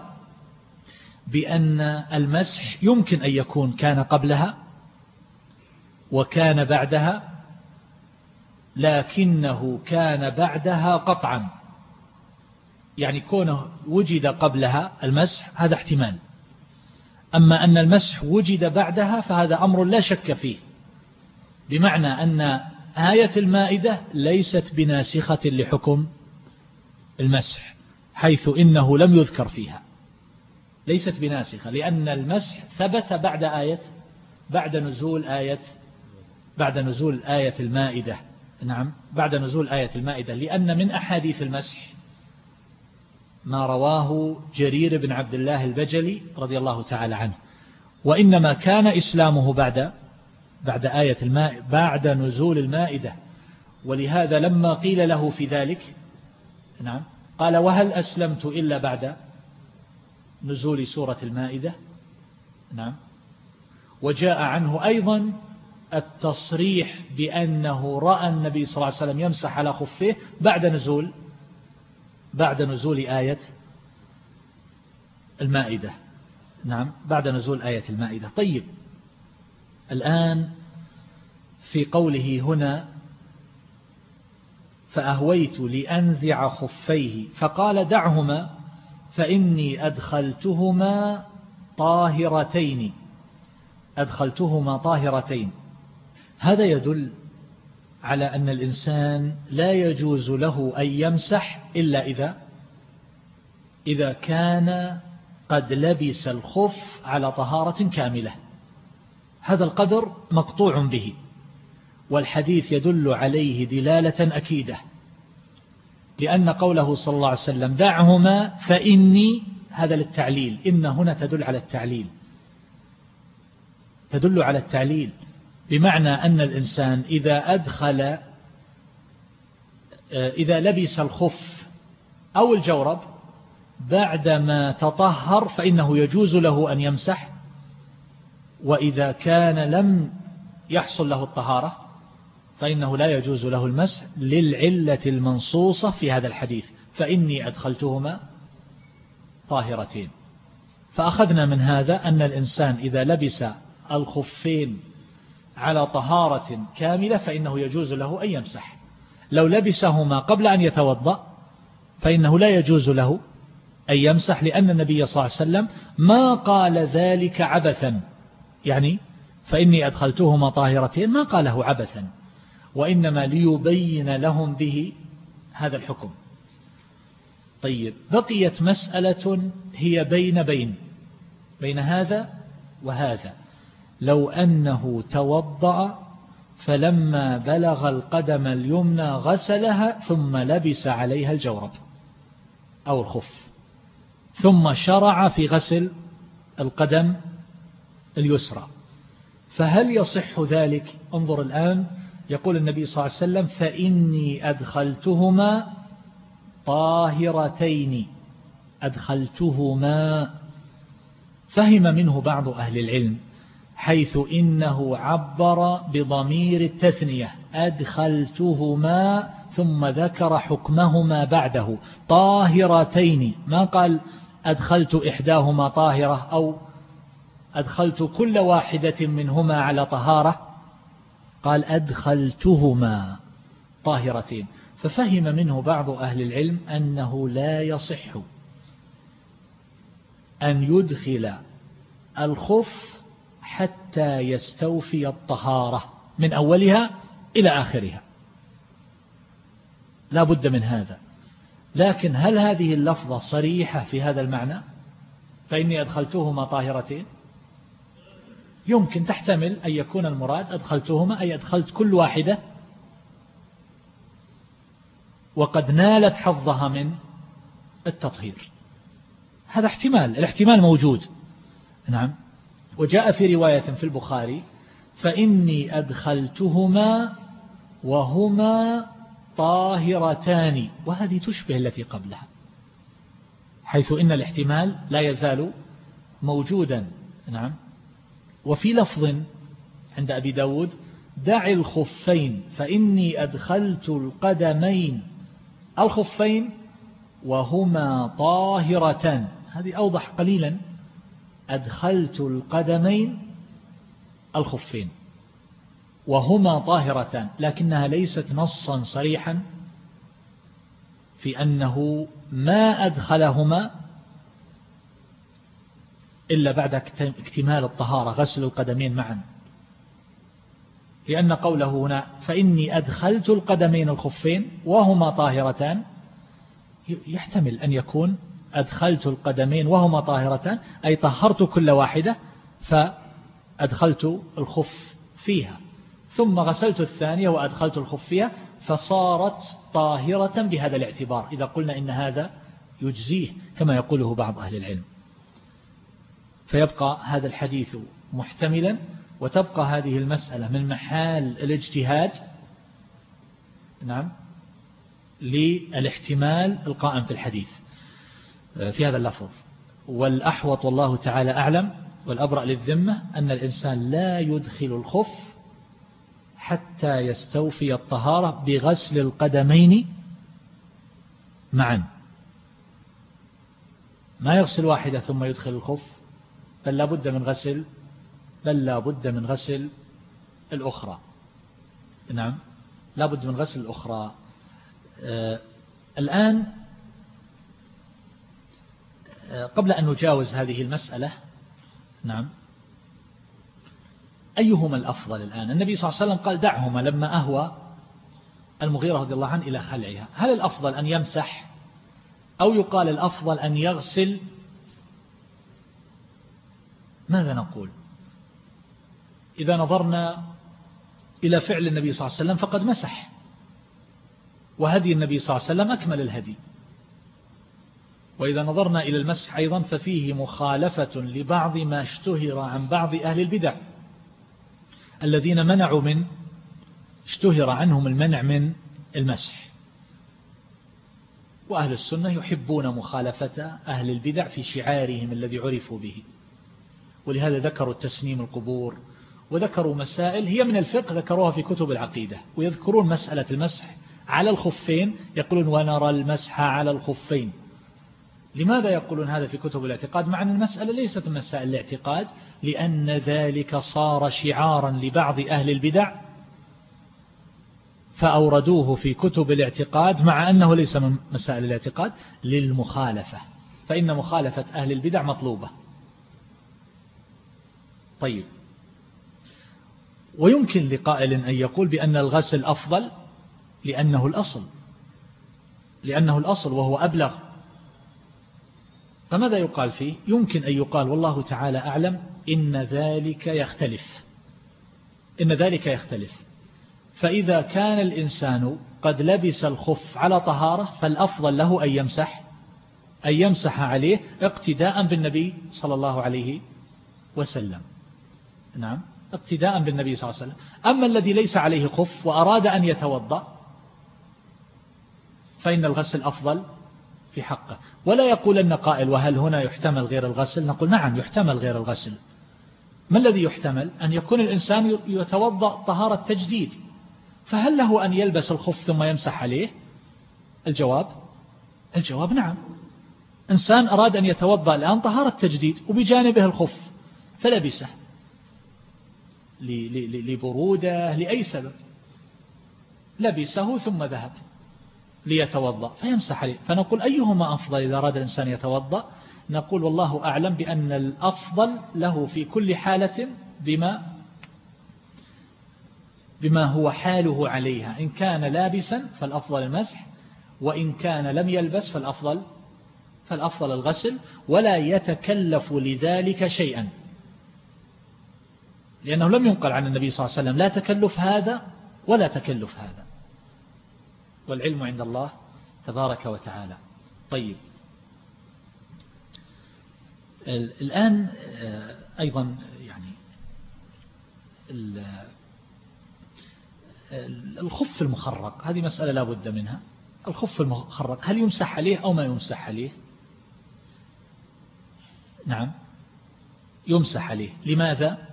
[SPEAKER 2] بأن المسح يمكن أن يكون كان قبلها وكان بعدها لكنه كان بعدها قطعا. يعني كونه وجد قبلها المسح هذا احتمال. أما أن المسح وجد بعدها فهذا أمر لا شك فيه. بمعنى أن آية المائدة ليست بناسخة لحكم المسح. حيث إنه لم يذكر فيها. ليست بناسخة لأن المسح ثبت بعد آية بعد نزول آية بعد نزول آية المائدة. نعم بعد نزول آية المائدة لأن من أحاديث المسح ما رواه جرير بن عبد الله البجلي رضي الله تعالى عنه. وإنما كان إسلامه بعد بعد آية الماء بعد نزول المائدة. ولهذا لما قيل له في ذلك نعم قال وهل أسلمت إلا بعد نزول سورة المائدة؟ نعم. وجاء عنه أيضا التصريح بأنه رأى النبي صلى الله عليه وسلم يمسح على خفه بعد نزول بعد نزول آية المائدة. نعم بعد نزول آية المائدة. طيب الآن في قوله هنا فأهويت لأنزع خفيه فقال دعهما فإني أدخلتهما طاهرتين. أدخلتهما طاهرتين. هذا يدل على أن الإنسان لا يجوز له أن يمسح إلا إذا إذا كان قد لبس الخف على طهارة كاملة. هذا القدر مقطوع به. والحديث يدل عليه دلالة أكيدة لأن قوله صلى الله عليه وسلم دعهما فإني هذا للتعليل إن هنا تدل على التعليل تدل على التعليل بمعنى أن الإنسان إذا أدخل آه، إذا لبس الخف أو الجورب بعدما تطهر فإنه يجوز له أن يمسح وإذا كان لم يحصل له الطهارة فإنه لا يجوز له المسح للعلة المنصوصة في هذا الحديث فإني أدخلتهما طاهرتين. فأخذنا من هذا أن الإنسان إذا لبس الخفين على طهارة كاملة فإنه يجوز له أن يمسح. لو لبسهما قبل أن يتوضأ فإنه لا يجوز له أن يمسح لأن النبي صلى الله عليه وسلم ما قال ذلك عبثا. يعني فإني أدخلتهما طاهرتين ما قاله عبثا. وإنما ليبين لهم به هذا الحكم. طيب بقيت مسألة هي بين بين بين هذا وهذا. لو أنه توضأ فلما بلغ القدم اليمنى غسلها ثم لبس عليها الجورب أو الخف ثم شرع في غسل القدم اليسرى. فهل يصح ذلك؟ انظر الآن يقول النبي صلى الله عليه وسلم فإني أدخلتهما طاهرتين أدخلتهما. فهم منه بعض أهل العلم حيث إنه عبر بضمير التثنية أدخلتهما ثم ذكر حكمهما بعده. طاهرتين ما قال أدخلت إحداهما طاهرة أو أدخلت كل واحدة منهما على طهارة؟ قال أدخلتهما طاهرتين. ففهم منه بعض أهل العلم أنه لا يصح أن يدخل الخف حتى يستوفي الطهارة من أولها إلى آخرها. لا بد من هذا. لكن هل هذه اللفظة صريحة في هذا المعنى؟ فإني أدخلتهما طاهرتين؟ يمكن تحتمل أن يكون المراد أدخلتهما أي أدخلت كل واحدة. وقد نالت حظها من التطهير. هذا احتمال الاحتمال موجود. نعم. وجاء في رواية في البخاري فإني أدخلتهما وهما طاهرتان. وهذه تشبه التي قبلها. حيث إن الاحتمال لا يزال موجودا. نعم. وفي لفظ عند أبي داود دع الخفين فإني أدخلت القدمين. الخفين وهما طاهرتان. هذه أوضح قليلا. أدخلت القدمين الخفين. وهما طاهرتان لكنها ليست نصا صريحا في أنه ما أدخلهما إلا بعد اكتمال الطهارة غسل القدمين معا. لأن قوله هنا فإني أدخلت القدمين الخفين وهما طاهرتان. يحتمل أن يكون أدخلت القدمين وهما طاهرتان أي طهرت كل واحدة فأدخلت الخف فيها. ثم غسلت الثانية وأدخلت الخف فيها فصارت طاهرة بهذا الاعتبار. إذا قلنا إن هذا يجزيه كما يقوله بعض أهل العلم. فيبقى هذا الحديث محتملا وتبقى هذه المسألة من محال الاجتهاد نعم للاحتمال القائم في الحديث آه، في هذا اللفظ. والأحوط والله تعالى أعلم والأبرأ للذمة أن الإنسان لا يدخل الخف حتى يستوفي الطهارة بغسل القدمين معا. ما يغسل واحدة ثم يدخل الخف؟ بل لا بد من غسل بل لا بد من غسل الأخرى. نعم لا بد من غسل الأخرى. آه الآن آه قبل أن نجاوز هذه المسألة نعم أيهما الأفضل الآن؟ النبي صلى الله عليه وسلم قال دعهما لما أهوى المغيرة رضي الله عنه إلى خلعها. هل الأفضل أن يمسح أو يقال الأفضل أن يغسل ماذا نقول؟ إذا نظرنا إلى فعل النبي صلى الله عليه وسلم فقد مسح وهدي النبي صلى الله عليه وسلم أكمل الهدي. وإذا نظرنا إلى المسح أيضا ففيه مخالفة لبعض ما اشتهر عن بعض أهل البدع الذين منعوا من اشتهر عنهم المنع من المسح. وأهل السنة يحبون مخالفة أهل البدع في شعارهم الذي عرفوا به. ولهذا ذكروا التسنيم القبور وذكروا مسائل هي من الفقه ذكروها في كتب العقيدة ويذكرون مسألة المسح على الخفين يقولون ونرى المسح على الخفين لماذا يقولون هذا في كتب الاعتقاد؟ مع أن المسألة ليست مسائل الاعتقاد لأن ذلك صار شعارا لبعض أهل البدع فأوردوه في كتب الاعتقاد مع أنه ليس من مسائل الاعتقاد للمخالفة فإن مخالفة أهل البدع مطلوبة طيب. ويمكن لقائل أن يقول بأن الغسل أفضل لأنه الأصل لأنه الأصل وهو أبلغ. فماذا يقال فيه؟ يمكن أن يقال والله تعالى أعلم إن ذلك يختلف إن ذلك يختلف. فإذا كان الإنسان قد لبس الخف على طهارة فالأفضل له أن يمسح أن يمسح عليه اقتداء بالنبي صلى الله عليه وسلم. نعم اقتداء بالنبي صلى الله عليه وسلم. أما الذي ليس عليه خف وأراد أن يتوضأ فإن الغسل أفضل في حقه. ولا يقول أن قائل وهل هنا يحتمل غير الغسل؟ نقول نعم يحتمل غير الغسل. ما الذي يحتمل؟ أن يكون الإنسان يتوضأ طهارة تجديد. فهل له أن يلبس الخف ثم يمسح عليه؟ الجواب الجواب نعم. إنسان أراد أن يتوضأ الآن طهارة تجديد وبجانبه الخف فلبسه. لبرودة لأي سبب. لبسه ثم ذهب ليتوضأ فيمسح عليه فنقول أيهما أفضل إذا أراد الإنسان يتوضأ؟ نقول والله أعلم بأن الأفضل له في كل حالة بما بما هو حاله عليها. إن كان لابسا فالأفضل المسح وإن كان لم يلبس فالأفضل فالأفضل الغسل ولا يتكلف لذلك شيئا. لأنه لم ينقل عن النبي صلى الله عليه وسلم لا تكلف هذا ولا تكلف هذا. والعلم عند الله تبارك وتعالى. طيب. الآن آه، أيضا يعني الخف المخرق هذه مسألة لا بد منها. الخف المخرق هل يمسح عليه أو ما يمسح عليه؟ نعم. يمسح عليه. لماذا؟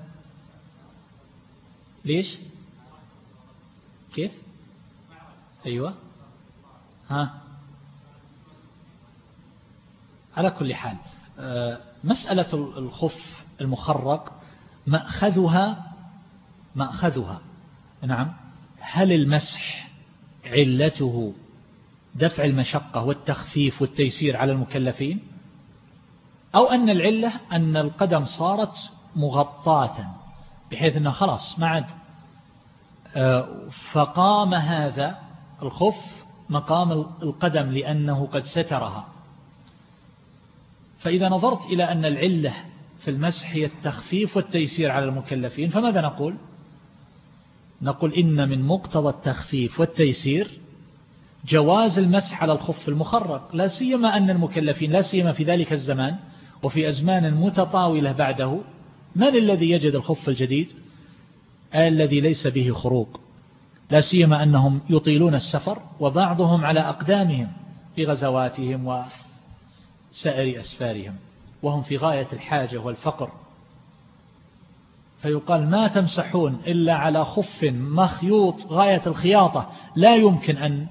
[SPEAKER 2] ليش؟ كيف؟ أيوة. ها. على كل حال آه، مسألة الخف المخرق مأخذها مأخذها. نعم. هل المسح علته دفع المشقة والتخفيف والتيسير على المكلفين؟ أو أن العلة أن القدم صارت مغطاة. بحيث أنه خلاص ما عاد. آه، فقام هذا الخف مقام القدم لأنه قد سترها. فإذا نظرت إلى أن العلة في المسح هي التخفيف والتيسير على المكلفين فماذا نقول؟ نقول إن من مقتضى التخفيف والتيسير جواز المسح على الخف المخرق لا سيما أن المكلفين لا سيما في ذلك الزمان وفي أزمان متطاولة بعده من الذي يجد الخف الجديد؟ الذي ليس به خروق. لا سيما أنهم يطيلون السفر وبعضهم على أقدامهم في غزواتهم وسائر أسفارهم وهم في غاية الحاجة والفقر. فيقال ما تمسحون إلا على خف مخيوط غاية الخياطة. لا يمكن أن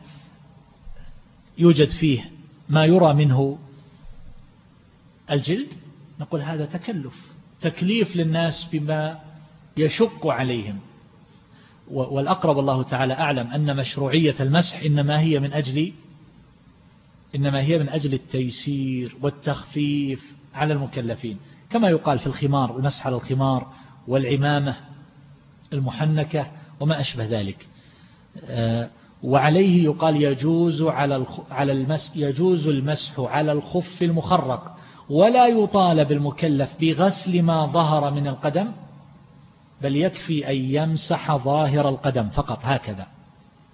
[SPEAKER 2] يوجد فيه ما يرى منه الجلد. نقول هذا تكلف. تكليف للناس بما يشق عليهم. والأقرب الله تعالى أعلم أن مشروعية المسح إنما هي من أجل إنما هي من أجل التيسير والتخفيف على المكلفين. كما يقال في الخمار المسح على الخمار والعمامة المحنكة وما أشبه ذلك. آه، وعليه يقال يجوز على على المس يجوز المسح على الخف المخرق. ولا يطالب المكلف بغسل ما ظهر من القدم بل يكفي أن يمسح ظاهر القدم فقط هكذا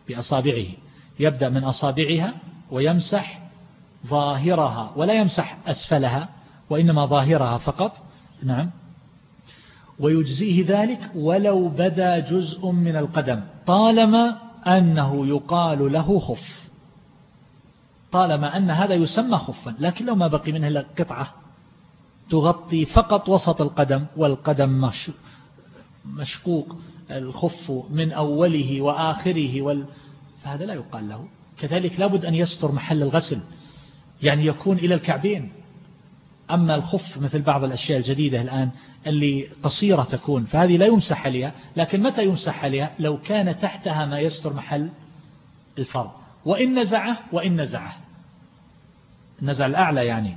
[SPEAKER 2] بأصابعه. يبدأ من أصابعها ويمسح ظاهرها ولا يمسح أسفلها وإنما ظاهرها فقط. نعم. ويجزيه ذلك ولو بدا جزء من القدم طالما أنه يقال له خف. طالما أن هذا يسمى خفا لكن لو ما بقي منه إلا قطعة تغطي فقط وسط القدم والقدم مشقوق الخف من أوله وآخره وال... فهذا لا يقال له. كذلك لابد أن يستر محل الغسل يعني يكون إلى الكعبين. أما الخف مثل بعض الأشياء الجديدة الآن اللي قصيرة تكون فهذه لا يمسح عليها لكن متى يمسح عليها لو كان تحتها ما يستر محل الفرض. وإن نزعه وإن نزعه. النزع الأعلى يعني.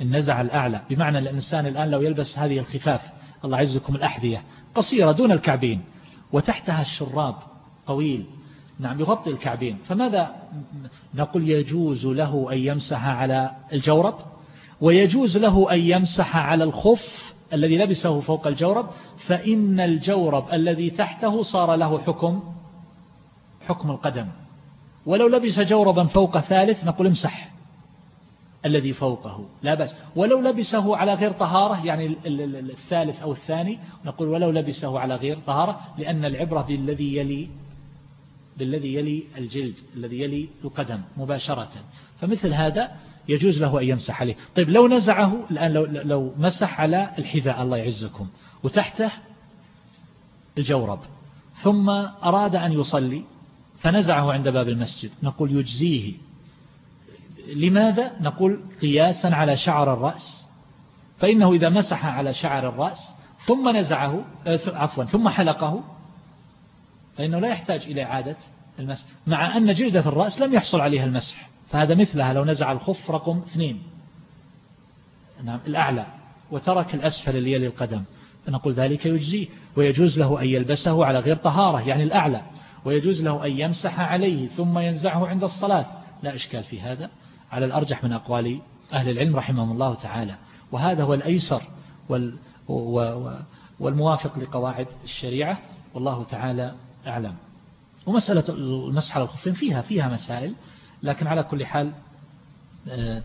[SPEAKER 2] النزع الأعلى. بمعنى الإنسان الآن لو يلبس هذه الخفاف الله عزكم الأحذية قصيرة دون الكعبين وتحتها الشراب طويل نعم يغطي الكعبين. فماذا نقول يجوز له أن يمسح على الجورب؟ ويجوز له أن يمسح على الخف الذي لبسه فوق الجورب فإن الجورب الذي تحته صار له حكم حكم القدم. ولو لبس جوربا فوق ثالث نقول امسح الذي فوقه لا بأس. ولو لبسه على غير طهارة يعني الثالث أو الثاني نقول ولو لبسه على غير طهارة لأن العبرة بالذي يلي بالذي يلي الجلد الذي يلي القدم مباشرة. فمثل هذا يجوز له أن يمسح عليه. طيب لو نزعه الآن لو, لو مسح على الحذاء الله يعزكم وتحته الجورب ثم أراد أن يصلي فنزعه عند باب المسجد. نقول يجزيه. لماذا؟ نقول قياسا على شعر الرأس. فإنه إذا مسح على شعر الرأس ثم نزعه آه، عفوا ثم حلقه. فإنه لا يحتاج إلى إعادة المسح. مع أن جلدة الرأس لم يحصل عليها المسح. فهذا مثلها لو نزع الخف رقم اثنين. نعم الأعلى. وترك الأسفل اللي يلي القدم. فنقول ذلك يجزيه. ويجوز له أن يلبسه على غير طهارة يعني الأعلى. ويجوز له أن يمسح عليه ثم ينزعه عند الصلاة. لا إشكال في هذا. على الأرجح من أقوال أهل العلم رحمهم الله تعالى. وهذا هو الأيسر وال والموافق لقواعد الشريعة. والله تعالى أعلم. ومسألة المسح على الخفين فيها فيها مسائل. لكن على كل حال آه،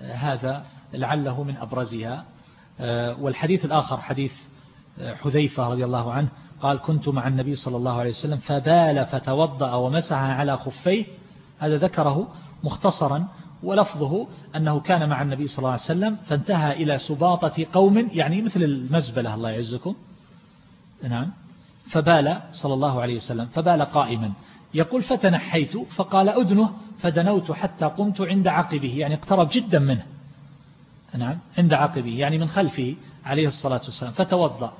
[SPEAKER 2] هذا لعله من أبرزها. آه، والحديث الآخر حديث آه، حذيفة رضي الله عنه قال كنت مع النبي صلى الله عليه وسلم فبال فتوضأ ومسح على خفيه. هذا ذكره مختصرا ولفظه أنه كان مع النبي صلى الله عليه وسلم فانتهى إلى سباطة قوم يعني مثل المزبلة الله يعزكم. نعم. فبال صلى الله عليه وسلم فبال قائما. يقول فتنحيت فقال أدنه فدنوت حتى قمت عند عقبه يعني اقترب جدا منه. نعم عند عقبه يعني من خلفه عليه الصلاة والسلام فتوضأ.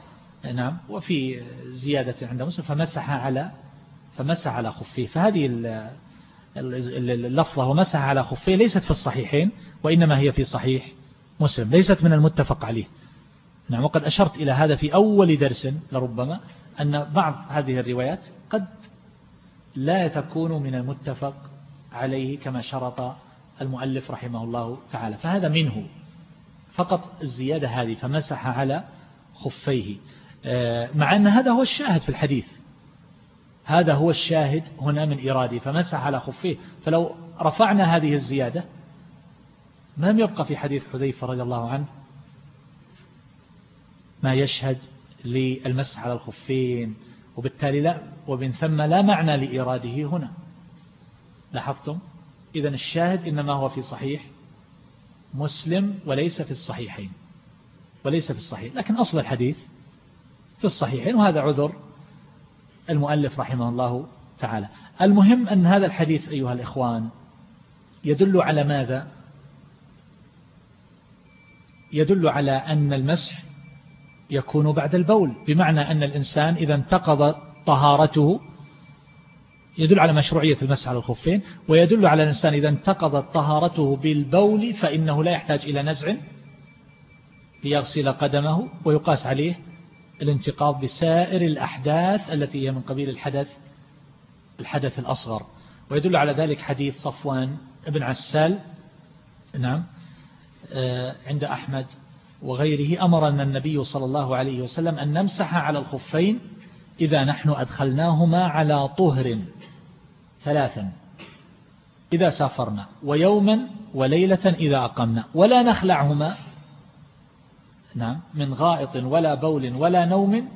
[SPEAKER 2] نعم. وفي زيادة عند مسلم فمسح على فمسح على خفيه. فهذه اللفظة ومسح على خفيه ليست في الصحيحين وإنما هي في صحيح مسلم ليست من المتفق عليه. نعم. وقد أشرت إلى هذا في أول درس لربما أن بعض هذه الروايات قد لا تكون من المتفق عليه كما شرط المؤلف رحمه الله تعالى. فهذا منه. فقط الزيادة هذه فمسح على خفيه. مع أن هذا هو الشاهد في الحديث. هذا هو الشاهد هنا من إرادي فمسح على خفيه. فلو رفعنا هذه الزيادة لم يبقى في حديث حذيفة رضي الله عنه؟ ما يشهد للمسح على الخفين. وبالتالي لا ومن ثم لا معنى لإراده هنا. لاحظتم؟ إذا الشاهد إنما هو في صحيح مسلم وليس في الصحيحين. وليس في الصحيح. لكن أصل الحديث في الصحيحين وهذا عذر المؤلف رحمه الله تعالى. المهم أن هذا الحديث أيها الإخوان يدل على ماذا؟ يدل على أن المسح يكون بعد البول بمعنى أن الإنسان إذا انتقض طهارته يدل على مشروعية المسح على الخفين ويدل على الإنسان إذا انتقضت طهارته بالبول فإنه لا يحتاج إلى نزع ليغسل قدمه ويقاس عليه الانتقاض بسائر الأحداث التي هي من قبيل الحدث الحدث الأصغر. ويدل على ذلك حديث صفوان ابن عسال نعم آه، عند أحمد وغيره أمرنا النبي صلى الله عليه وسلم أن نمسح على الخفين إذا نحن أدخلناهما على طهر ثلاثا إذا سافرنا ويوما وليلة إذا أقمنا ولا نخلعهما نعم من غائط ولا بول ولا نوم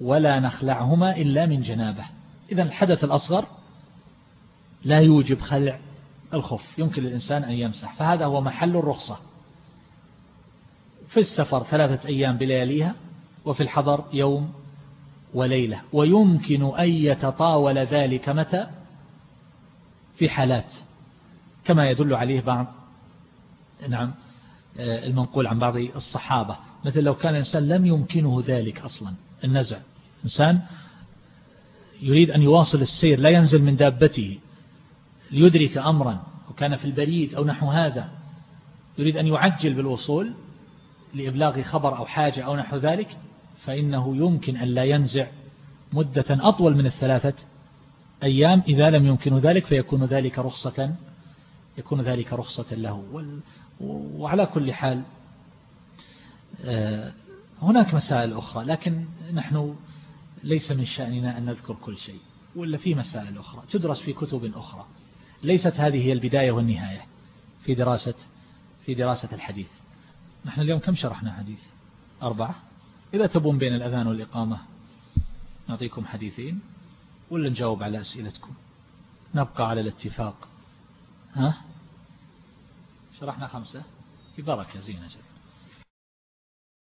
[SPEAKER 2] ولا نخلعهما إلا من جنابه. إذا الحدث الأصغر لا يوجب خلع الخف يمكن للإنسان أن يمسح فهذا هو محل الرخصة. في السفر ثلاثة أيام بلياليها وفي الحضر يوم وليلة ويمكن أن يتطاول ذلك متى؟ في حالات كما يدل عليه بعض نعم المنقول عن بعض الصحابة. مثل لو كان الإنسان لم يمكنه ذلك أصلا النزع. إنسان يريد أن يواصل السير لا ينزل من دابته ليدرك أمرا وكان في البريد أو نحو هذا. يريد أن يعجل بالوصول لإبلاغ خبر أو حاجة أو نحو ذلك فإنه يمكن أن لا ينزع مدة أطول من الثلاثة أيام. إذا لم يمكن ذلك فيكون ذلك رخصة يكون ذلك رخصة له. وعلى كل حال آه، هناك مسائل أخرى لكن نحن ليس من شأننا أن نذكر كل شيء ولا في مسائل أخرى تدرس في كتب أخرى. ليست هذه هي البداية والنهاية في دراسة في دراسة الحديث. نحن اليوم كم شرحنا حديث؟ أربعة؟ إذا تبون بين الأذان والإقامة نعطيكم حديثين ولا نجاوب على أسئلتكم؟ نبقى على الاتفاق. ها؟ شرحنا خمسة. في بركة زينة جدا